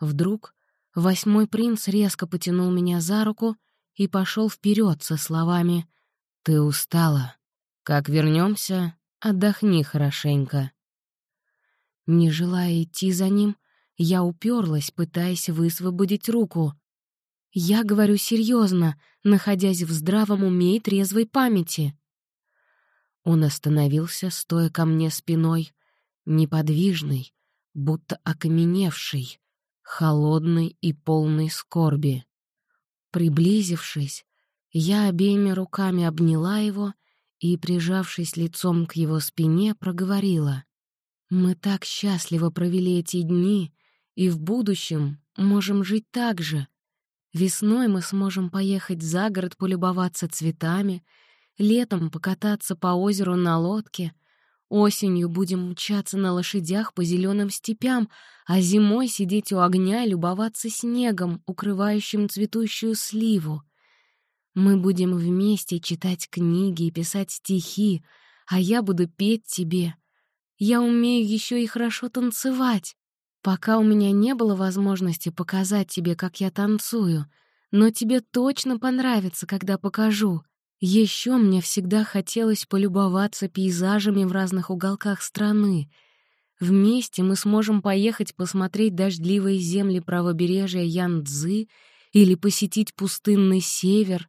Вдруг восьмой принц резко потянул меня за руку и пошел вперед со словами «Ты устала. Как вернемся, отдохни хорошенько». Не желая идти за ним, я уперлась, пытаясь высвободить руку. Я говорю серьезно, находясь в здравом уме и трезвой памяти. Он остановился, стоя ко мне спиной, неподвижный, будто окаменевший, холодный и полный скорби. Приблизившись, я обеими руками обняла его и, прижавшись лицом к его спине, проговорила. «Мы так счастливо провели эти дни, и в будущем можем жить так же, Весной мы сможем поехать за город полюбоваться цветами, летом покататься по озеру на лодке, осенью будем мчаться на лошадях по зеленым степям, а зимой сидеть у огня и любоваться снегом, укрывающим цветущую сливу. Мы будем вместе читать книги и писать стихи, а я буду петь тебе. Я умею еще и хорошо танцевать. Пока у меня не было возможности показать тебе, как я танцую, но тебе точно понравится, когда покажу. Еще мне всегда хотелось полюбоваться пейзажами в разных уголках страны. Вместе мы сможем поехать посмотреть дождливые земли правобережья Янцзы или посетить пустынный север.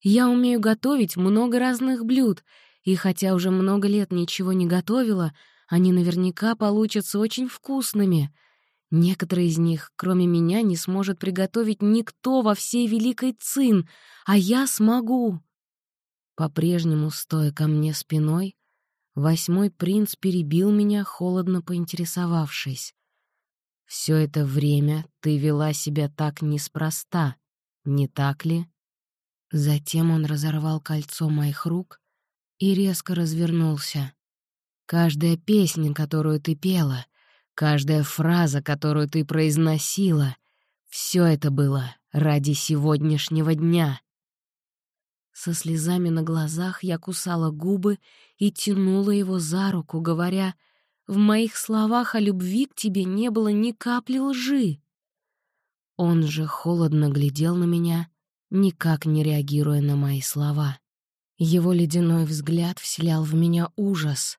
Я умею готовить много разных блюд, и хотя уже много лет ничего не готовила, они наверняка получатся очень вкусными. Некоторые из них, кроме меня, не сможет приготовить никто во всей Великой Цин, а я смогу. По-прежнему, стоя ко мне спиной, восьмой принц перебил меня, холодно поинтересовавшись. «Все это время ты вела себя так неспроста, не так ли?» Затем он разорвал кольцо моих рук и резко развернулся. «Каждая песня, которую ты пела, Каждая фраза, которую ты произносила, все это было ради сегодняшнего дня. Со слезами на глазах я кусала губы и тянула его за руку, говоря, «В моих словах о любви к тебе не было ни капли лжи». Он же холодно глядел на меня, никак не реагируя на мои слова. Его ледяной взгляд вселял в меня ужас.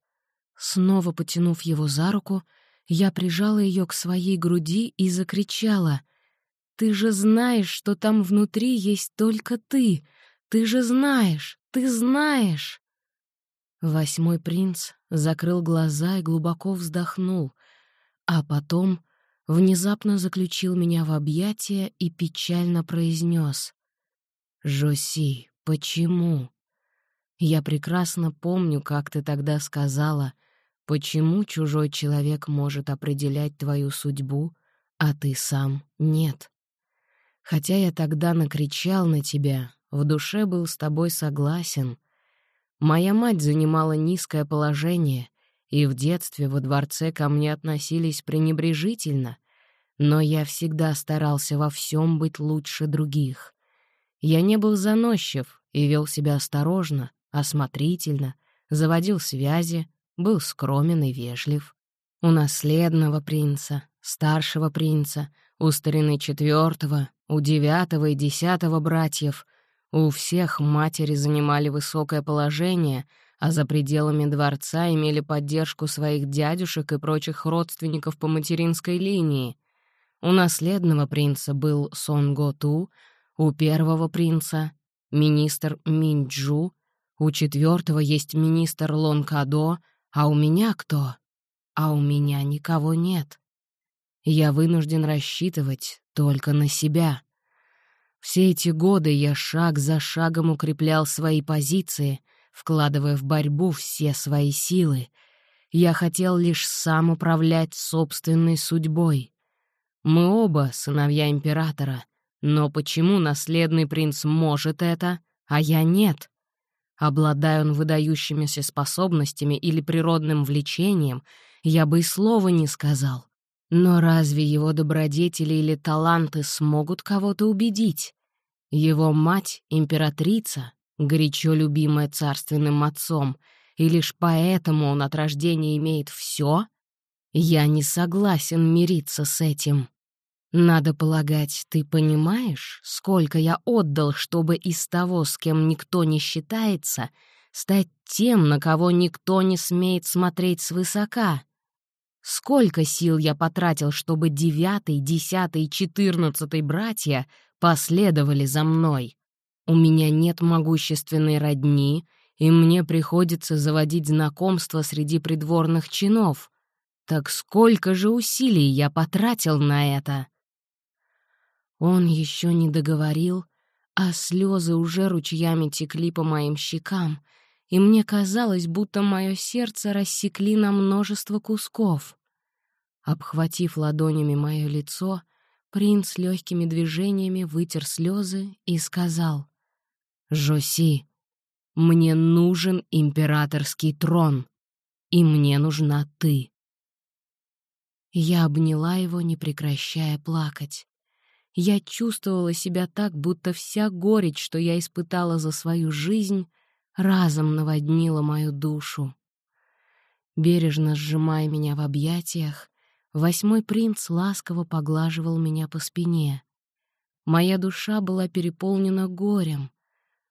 Снова потянув его за руку, я прижала ее к своей груди и закричала. «Ты же знаешь, что там внутри есть только ты! Ты же знаешь! Ты знаешь!» Восьмой принц закрыл глаза и глубоко вздохнул, а потом внезапно заключил меня в объятия и печально произнес. «Жоси, почему?» Я прекрасно помню, как ты тогда сказала — Почему чужой человек может определять твою судьбу, а ты сам нет? Хотя я тогда накричал на тебя, в душе был с тобой согласен. Моя мать занимала низкое положение, и в детстве во дворце ко мне относились пренебрежительно. но я всегда старался во всем быть лучше других. Я не был заносчив и вел себя осторожно, осмотрительно, заводил связи, был скромен и вежлив. У наследного принца, старшего принца, у старины четвертого, у девятого и десятого братьев, у всех матери занимали высокое положение, а за пределами дворца имели поддержку своих дядюшек и прочих родственников по материнской линии. У наследного принца был Сон Го-Ту, у первого принца — министр Минджу, у четвертого есть министр Лон Кадо, а у меня кто? А у меня никого нет. Я вынужден рассчитывать только на себя. Все эти годы я шаг за шагом укреплял свои позиции, вкладывая в борьбу все свои силы. Я хотел лишь сам управлять собственной судьбой. Мы оба сыновья императора, но почему наследный принц может это, а я нет? Обладая он выдающимися способностями или природным влечением, я бы и слова не сказал. Но разве его добродетели или таланты смогут кого-то убедить? Его мать — императрица, горячо любимая царственным отцом, и лишь поэтому он от рождения имеет все? Я не согласен мириться с этим. Надо полагать, ты понимаешь, сколько я отдал, чтобы из того, с кем никто не считается, стать тем, на кого никто не смеет смотреть свысока? Сколько сил я потратил, чтобы девятый, десятый четырнадцатый братья последовали за мной. У меня нет могущественной родни, и мне приходится заводить знакомства среди придворных чинов. Так сколько же усилий я потратил на это? Он еще не договорил, а слезы уже ручьями текли по моим щекам — и мне казалось, будто мое сердце рассекли на множество кусков. Обхватив ладонями мое лицо, принц легкими движениями вытер слезы и сказал, «Жоси, мне нужен императорский трон, и мне нужна ты». Я обняла его, не прекращая плакать. Я чувствовала себя так, будто вся горечь, что я испытала за свою жизнь, разом наводнила мою душу. Бережно сжимая меня в объятиях, восьмой принц ласково поглаживал меня по спине. Моя душа была переполнена горем.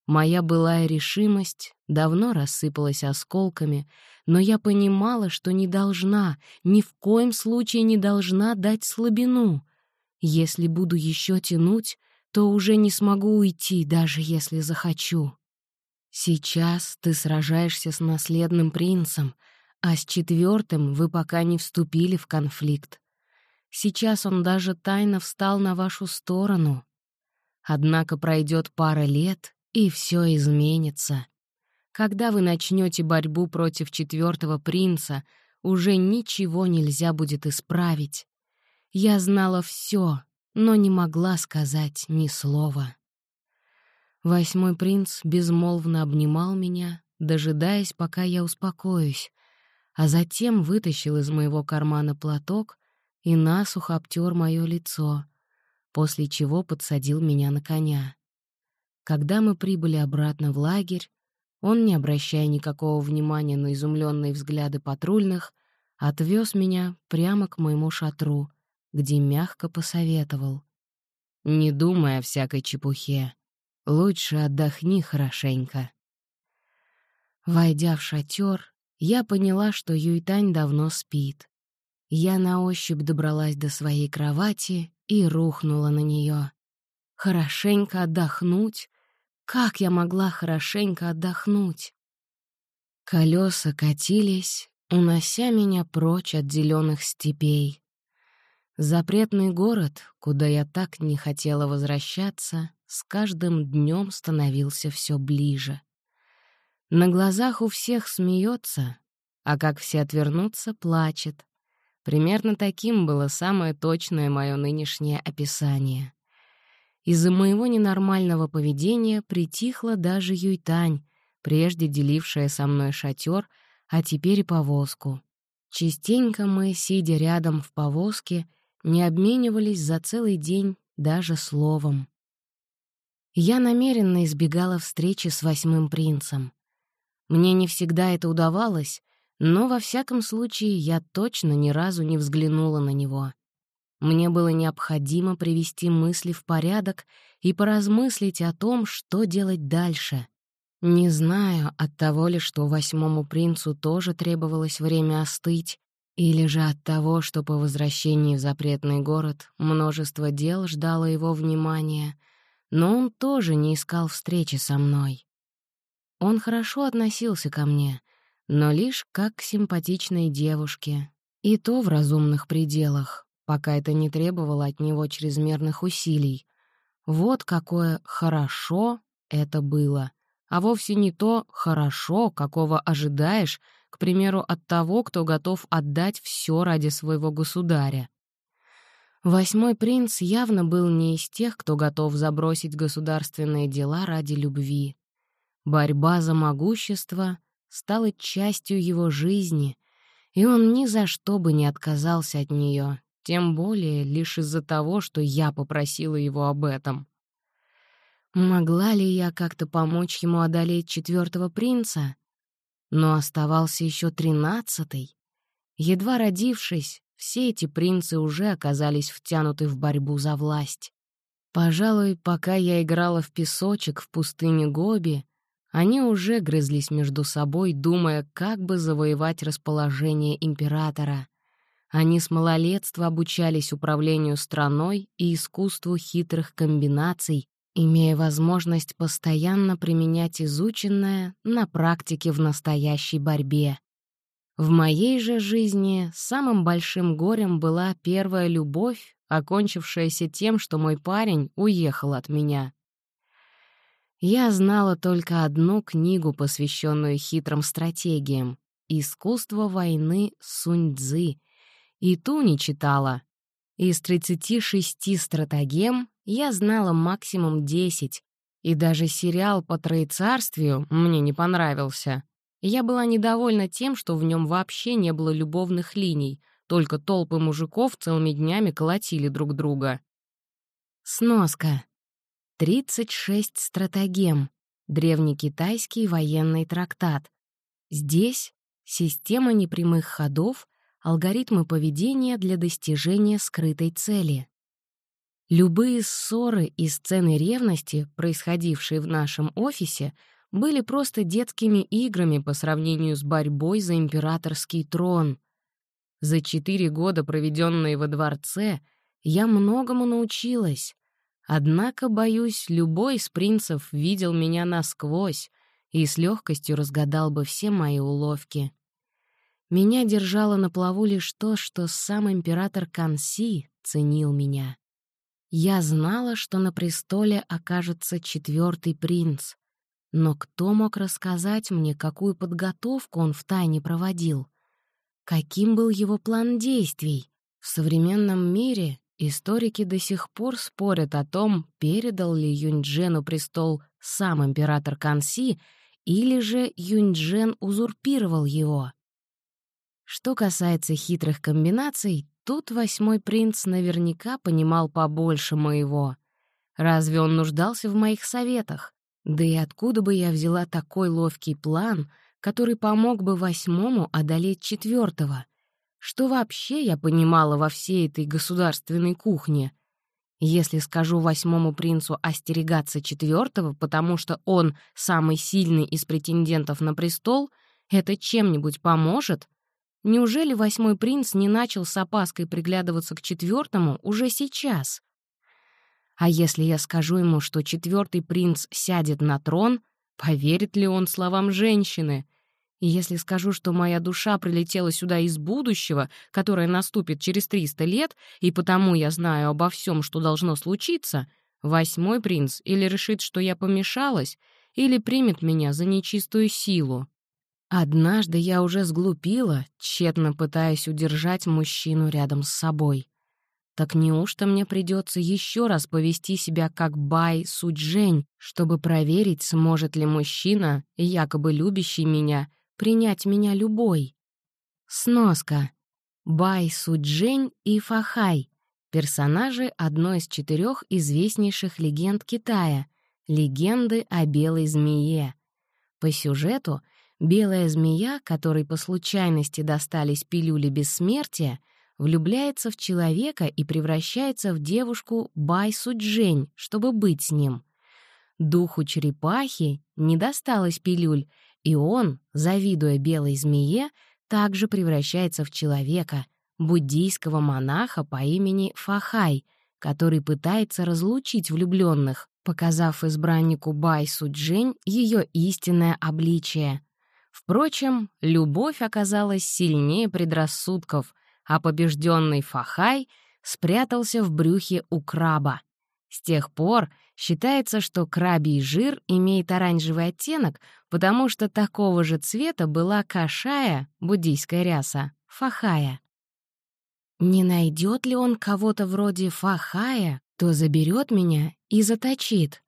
Моя былая решимость давно рассыпалась осколками, но я понимала, что не должна, ни в коем случае не должна дать слабину. Если буду еще тянуть, то уже не смогу уйти, даже если захочу. Сейчас ты сражаешься с наследным принцем, а с четвертым вы пока не вступили в конфликт. Сейчас он даже тайно встал на вашу сторону. Однако пройдет пара лет, и все изменится. Когда вы начнете борьбу против четвертого принца, уже ничего нельзя будет исправить. Я знала все, но не могла сказать ни слова. Восьмой принц безмолвно обнимал меня, дожидаясь, пока я успокоюсь, а затем вытащил из моего кармана платок и насухо обтер мое лицо, после чего подсадил меня на коня. Когда мы прибыли обратно в лагерь, он, не обращая никакого внимания на изумленные взгляды патрульных, отвез меня прямо к моему шатру, где мягко посоветовал. «Не думай о всякой чепухе. Лучше отдохни хорошенько. Войдя в шатер, я поняла, что Юйтань давно спит. Я на ощупь добралась до своей кровати и рухнула на нее. Хорошенько отдохнуть? Как я могла хорошенько отдохнуть? Колеса катились, унося меня прочь от зеленых степей. Запретный город, куда я так не хотела возвращаться, с каждым днем становился все ближе. На глазах у всех смеется, а как все отвернутся, плачет. Примерно таким было самое точное мое нынешнее описание. Из-за моего ненормального поведения притихла даже Юйтань, прежде делившая со мной шатер, а теперь повозку. Частенько мы, сидя рядом в повозке, не обменивались за целый день даже словом. Я намеренно избегала встречи с восьмым принцем. Мне не всегда это удавалось, но во всяком случае я точно ни разу не взглянула на него. Мне было необходимо привести мысли в порядок и поразмыслить о том, что делать дальше. Не знаю, от того ли, что восьмому принцу тоже требовалось время остыть, или же от того, что по возвращении в запретный город множество дел ждало его внимания, но он тоже не искал встречи со мной. Он хорошо относился ко мне, но лишь как к симпатичной девушке, и то в разумных пределах, пока это не требовало от него чрезмерных усилий. Вот какое «хорошо» это было — а вовсе не то «хорошо», какого ожидаешь, к примеру, от того, кто готов отдать все ради своего государя. Восьмой принц явно был не из тех, кто готов забросить государственные дела ради любви. Борьба за могущество стала частью его жизни, и он ни за что бы не отказался от нее, тем более лишь из-за того, что я попросила его об этом. Могла ли я как-то помочь ему одолеть четвертого принца? Но оставался еще тринадцатый. Едва родившись, все эти принцы уже оказались втянуты в борьбу за власть. Пожалуй, пока я играла в песочек в пустыне Гоби, они уже грызлись между собой, думая, как бы завоевать расположение императора. Они с малолетства обучались управлению страной и искусству хитрых комбинаций, имея возможность постоянно применять изученное на практике в настоящей борьбе. В моей же жизни самым большим горем была первая любовь, окончившаяся тем, что мой парень уехал от меня. Я знала только одну книгу, посвященную хитрым стратегиям — «Искусство войны Сунь-Дзы», и ту не читала. Из 36 стратегем я знала максимум десять, и даже сериал по троецарствию мне не понравился. Я была недовольна тем, что в нем вообще не было любовных линий, только толпы мужиков целыми днями колотили друг друга. Сноска. 36 стратегем. Древнекитайский военный трактат. Здесь система непрямых ходов, алгоритмы поведения для достижения скрытой цели. Любые ссоры и сцены ревности, происходившие в нашем офисе, были просто детскими играми по сравнению с борьбой за императорский трон. За четыре года, проведенные во дворце, я многому научилась. Однако, боюсь, любой из принцев видел меня насквозь и с легкостью разгадал бы все мои уловки. Меня держало на плаву лишь то, что сам император Канси ценил меня. Я знала, что на престоле окажется четвертый принц. Но кто мог рассказать мне, какую подготовку он втайне проводил? Каким был его план действий? В современном мире историки до сих пор спорят о том, передал ли Юньчжену престол сам император Канси или же Юньчжен узурпировал его. Что касается хитрых комбинаций, Тут восьмой принц наверняка понимал побольше моего. Разве он нуждался в моих советах? Да и откуда бы я взяла такой ловкий план, который помог бы восьмому одолеть четвертого? Что вообще я понимала во всей этой государственной кухне? Если скажу восьмому принцу остерегаться четвертого, потому что он самый сильный из претендентов на престол, это чем-нибудь поможет? Неужели восьмой принц не начал с опаской приглядываться к четвертому уже сейчас? А если я скажу ему, что четвертый принц сядет на трон, поверит ли он словам женщины? И если скажу, что моя душа прилетела сюда из будущего, которое наступит через триста лет, и потому я знаю обо всем, что должно случиться, восьмой принц или решит, что я помешалась, или примет меня за нечистую силу. Однажды я уже сглупила, тщетно пытаясь удержать мужчину рядом с собой. Так неужто мне придется еще раз повести себя как Бай Суджень, чтобы проверить, сможет ли мужчина, якобы любящий меня, принять меня любой? Сноска. Бай Суджень и Фахай персонажи одной из четырех известнейших легенд Китая — легенды о белой змее. По сюжету белая змея, которой по случайности достались пилюли бессмертия, влюбляется в человека и превращается в девушку Бай Суджень, чтобы быть с ним. Духу черепахи не досталось пилюль, и он, завидуя белой змее, также превращается в человека, буддийского монаха по имени Фахай, который пытается разлучить влюбленных, показав избраннику Бай Суджень ее истинное обличие. Впрочем, любовь оказалась сильнее предрассудков, а побежденный Фахай спрятался в брюхе у краба. С тех пор считается, что крабий жир имеет оранжевый оттенок, потому что такого же цвета была кашая, буддийская ряса, фахая. Не найдет ли он кого-то вроде фахая, то заберет меня и заточит?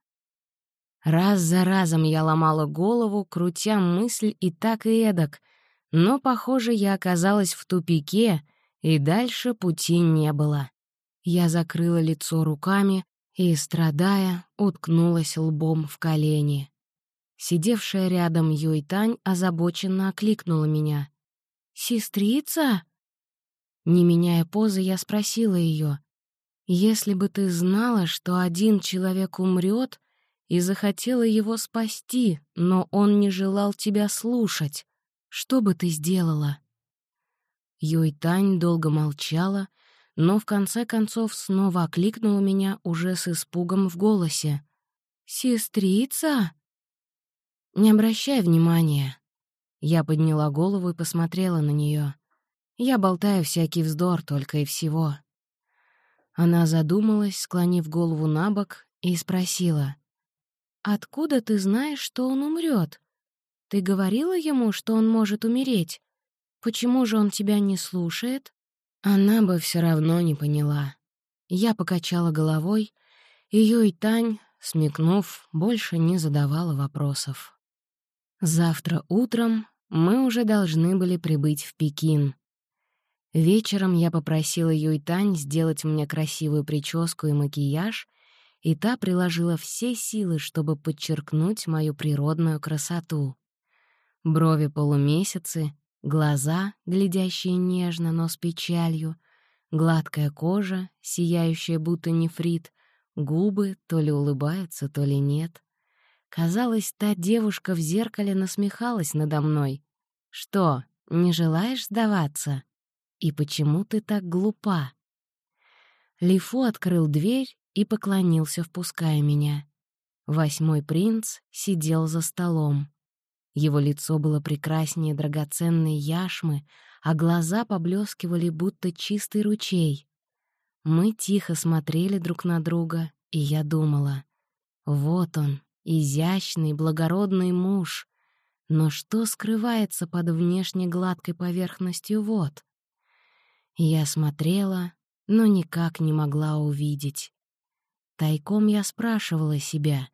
Раз за разом я ломала голову, крутя мысль и так и эдак, но, похоже, я оказалась в тупике, и дальше пути не было. Я закрыла лицо руками и, страдая, уткнулась лбом в колени. Сидевшая рядом Юйтань озабоченно окликнула меня. «Сестрица?» Не меняя позы, я спросила ее, «Если бы ты знала, что один человек умрет, и захотела его спасти, но он не желал тебя слушать, что бы ты сделала?» Юйтань долго молчала, но в конце концов снова окликнула меня уже с испугом в голосе. «Сестрица?» «Не обращай внимания». Я подняла голову и посмотрела на нее. Я болтаю всякий вздор только и всего. Она задумалась, склонив голову на бок, и спросила. «Откуда ты знаешь, что он умрет? Ты говорила ему, что он может умереть? Почему же он тебя не слушает?» Она бы все равно не поняла. Я покачала головой, и Тань, смекнув, больше не задавала вопросов. Завтра утром мы уже должны были прибыть в Пекин. Вечером я попросила Юйтань сделать мне красивую прическу и макияж, и та приложила все силы, чтобы подчеркнуть мою природную красоту. Брови полумесяцы, глаза, глядящие нежно, но с печалью, гладкая кожа, сияющая будто нефрит, губы то ли улыбаются, то ли нет. Казалось, та девушка в зеркале насмехалась надо мной. «Что, не желаешь сдаваться?» И почему ты так глупа?» Лифу открыл дверь и поклонился, впуская меня. Восьмой принц сидел за столом. Его лицо было прекраснее драгоценной яшмы, а глаза поблескивали, будто чистый ручей. Мы тихо смотрели друг на друга, и я думала, вот он, изящный, благородный муж. Но что скрывается под внешне гладкой поверхностью вод? Я смотрела, но никак не могла увидеть. Тайком я спрашивала себя,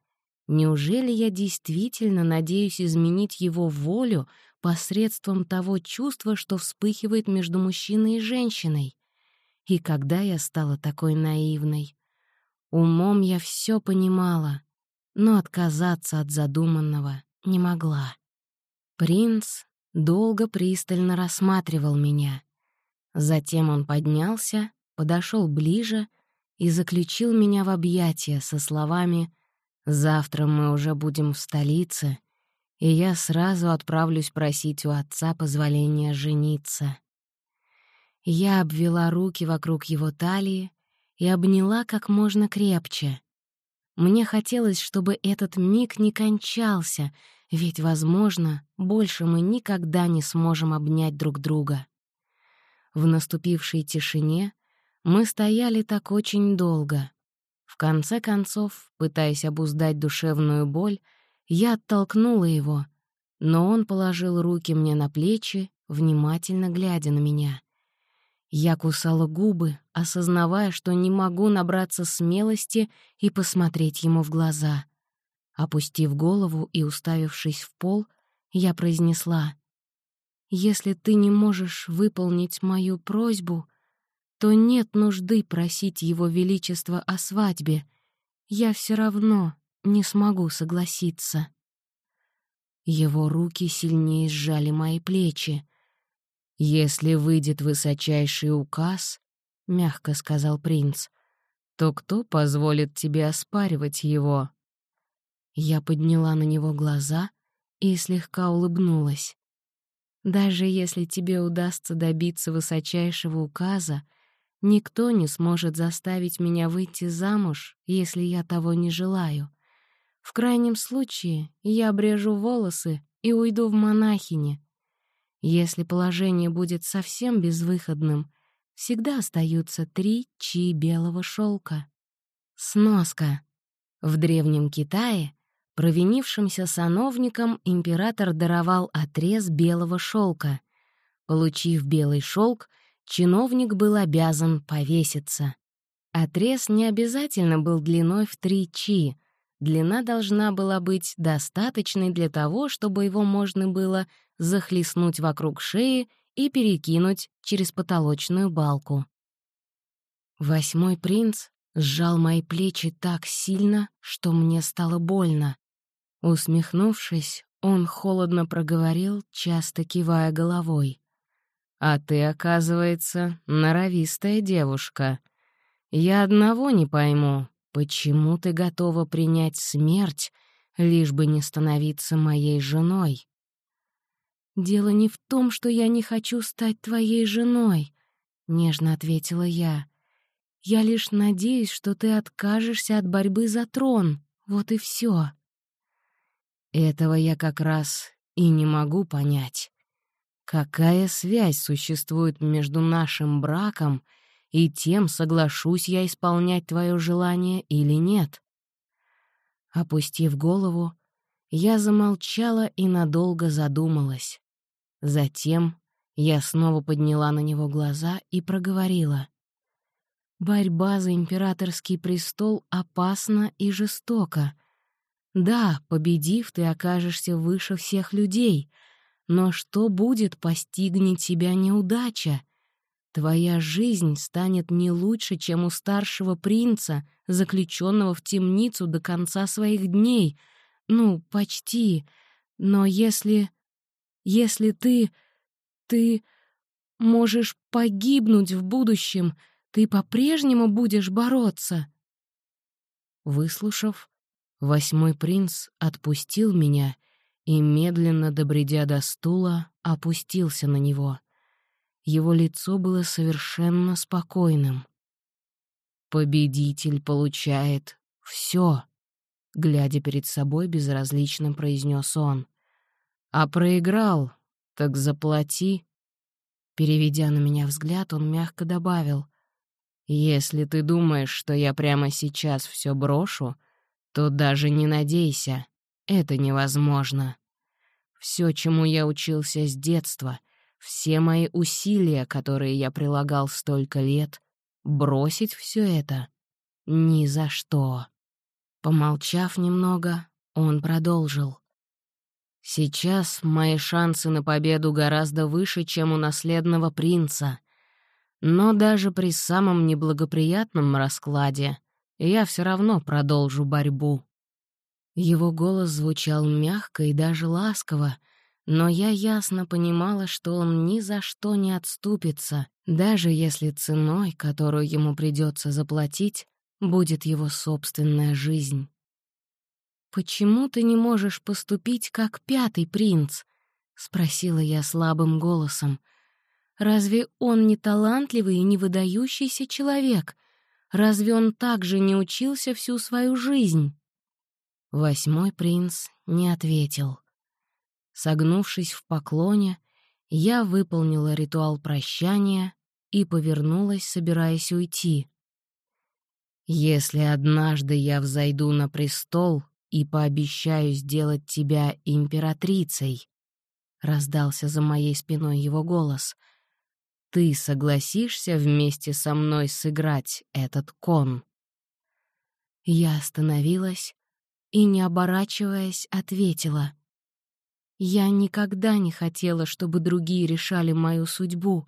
неужели я действительно надеюсь изменить его волю посредством того чувства, что вспыхивает между мужчиной и женщиной? И когда я стала такой наивной? Умом я все понимала, но отказаться от задуманного не могла. Принц долго пристально рассматривал меня — Затем он поднялся, подошел ближе и заключил меня в объятия со словами «Завтра мы уже будем в столице, и я сразу отправлюсь просить у отца позволения жениться». Я обвела руки вокруг его талии и обняла как можно крепче. Мне хотелось, чтобы этот миг не кончался, ведь, возможно, больше мы никогда не сможем обнять друг друга. В наступившей тишине мы стояли так очень долго. В конце концов, пытаясь обуздать душевную боль, я оттолкнула его, но он положил руки мне на плечи, внимательно глядя на меня. Я кусала губы, осознавая, что не могу набраться смелости и посмотреть ему в глаза. Опустив голову и уставившись в пол, я произнесла — если ты не можешь выполнить мою просьбу, то нет нужды просить его величество о свадьбе. Я все равно не смогу согласиться. Его руки сильнее сжали мои плечи. «Если выйдет высочайший указ», — мягко сказал принц, «то кто позволит тебе оспаривать его?» Я подняла на него глаза и слегка улыбнулась. «Даже если тебе удастся добиться высочайшего указа, никто не сможет заставить меня выйти замуж, если я того не желаю. В крайнем случае я обрежу волосы и уйду в монахини. Если положение будет совсем безвыходным, всегда остаются три чи белого шелка. Сноска. В Древнем Китае провинившимся сановникам император даровал отрез белого шелка. Получив белый шелк, чиновник был обязан повеситься. Отрез не обязательно был длиной в три чи, Длина должна была быть достаточной для того, чтобы его можно было захлестнуть вокруг шеи и перекинуть через потолочную балку. Восьмой принц сжал мои плечи так сильно, что мне стало больно. Усмехнувшись, он холодно проговорил, часто кивая головой. «А ты, оказывается, норовистая девушка. Я одного не пойму. Почему ты готова принять смерть, лишь бы не становиться моей женой? Дело не в том, что я не хочу стать твоей женой, нежно ответила я. Я лишь надеюсь, что ты откажешься от борьбы за трон. Вот и все. Этого я как раз и не могу понять. Какая связь существует между нашим браком и тем, соглашусь я исполнять твое желание или нет. Опустив голову, я замолчала и надолго задумалась. Затем я снова подняла на него глаза и проговорила. «Борьба за императорский престол опасна и жестока. Да, победив, ты окажешься выше всех людей, но что будет, постигнет тебя неудача?» Твоя жизнь станет не лучше, чем у старшего принца, заключенного в темницу до конца своих дней. Ну, почти. Но если... Если ты... Ты можешь погибнуть в будущем, ты по-прежнему будешь бороться. Выслушав, восьмой принц отпустил меня и, медленно добредя до стула, опустился на него — его лицо было совершенно спокойным. «Победитель получает все», — глядя перед собой, безразлично произнес он. «А проиграл, так заплати». Переведя на меня взгляд, он мягко добавил. «Если ты думаешь, что я прямо сейчас все брошу, то даже не надейся, это невозможно. Все, чему я учился с детства — все мои усилия, которые я прилагал столько лет, бросить все это? Ни за что. Помолчав немного, он продолжил. Сейчас мои шансы на победу гораздо выше, чем у наследного принца. Но даже при самом неблагоприятном раскладе я все равно продолжу борьбу. Его голос звучал мягко и даже ласково, но я ясно понимала, что он ни за что не отступится, даже если ценой, которую ему придется заплатить, будет его собственная жизнь. «Почему ты не можешь поступить как пятый принц?» — спросила я слабым голосом. «Разве он не талантливый и не выдающийся человек? Разве он также не учился всю свою жизнь?» Восьмой принц не ответил. Согнувшись в поклоне, я выполнила ритуал прощания и повернулась, собираясь уйти. «Если однажды я взойду на престол и пообещаю сделать тебя императрицей», — раздался за моей спиной его голос, — «ты согласишься вместе со мной сыграть этот кон?» Я остановилась и, не оборачиваясь, ответила — я никогда не хотела, чтобы другие решали мою судьбу.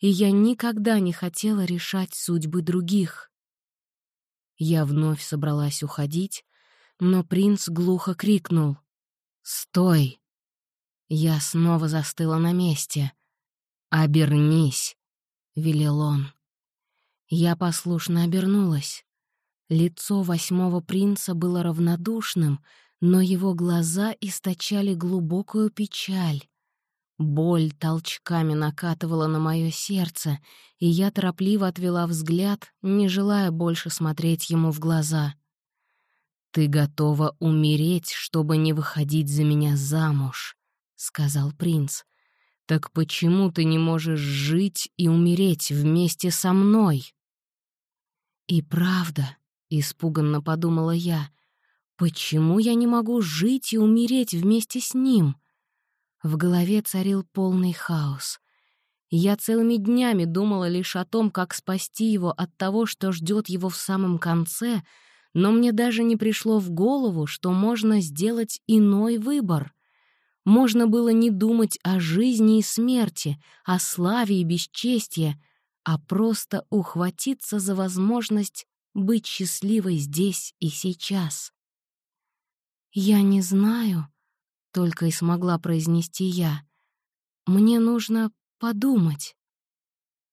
и я никогда не хотела решать судьбы других. Я вновь собралась уходить, но принц глухо крикнул «Стой!». Я снова застыла на месте. «Обернись!» — велел он. Я послушно обернулась. Лицо восьмого принца было равнодушным, но его глаза источали глубокую печаль. Боль толчками накатывала на мое сердце, и я торопливо отвела взгляд, не желая больше смотреть ему в глаза. «Ты готова умереть, чтобы не выходить за меня замуж», — сказал принц. «Так почему ты не можешь жить и умереть вместе со мной?» «И правда», — испуганно подумала я, — «почему я не могу жить и умереть вместе с ним?» В голове царил полный хаос. Я целыми днями думала лишь о том, как спасти его от того, что ждет его в самом конце, но мне даже не пришло в голову, что можно сделать иной выбор. Можно было не думать о жизни и смерти, о славе и бесчестье, а просто ухватиться за возможность быть счастливой здесь и сейчас. «Я не знаю», только и смогла произнести я. «Мне нужно подумать».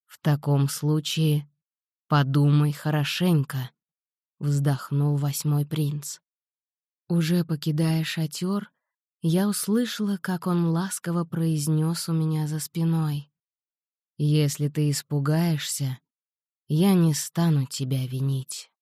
«В таком случае подумай хорошенько», — вздохнул восьмой принц. Уже покидая шатер, я услышала, как он ласково произнес у меня за спиной. «Если ты испугаешься, я не стану тебя винить».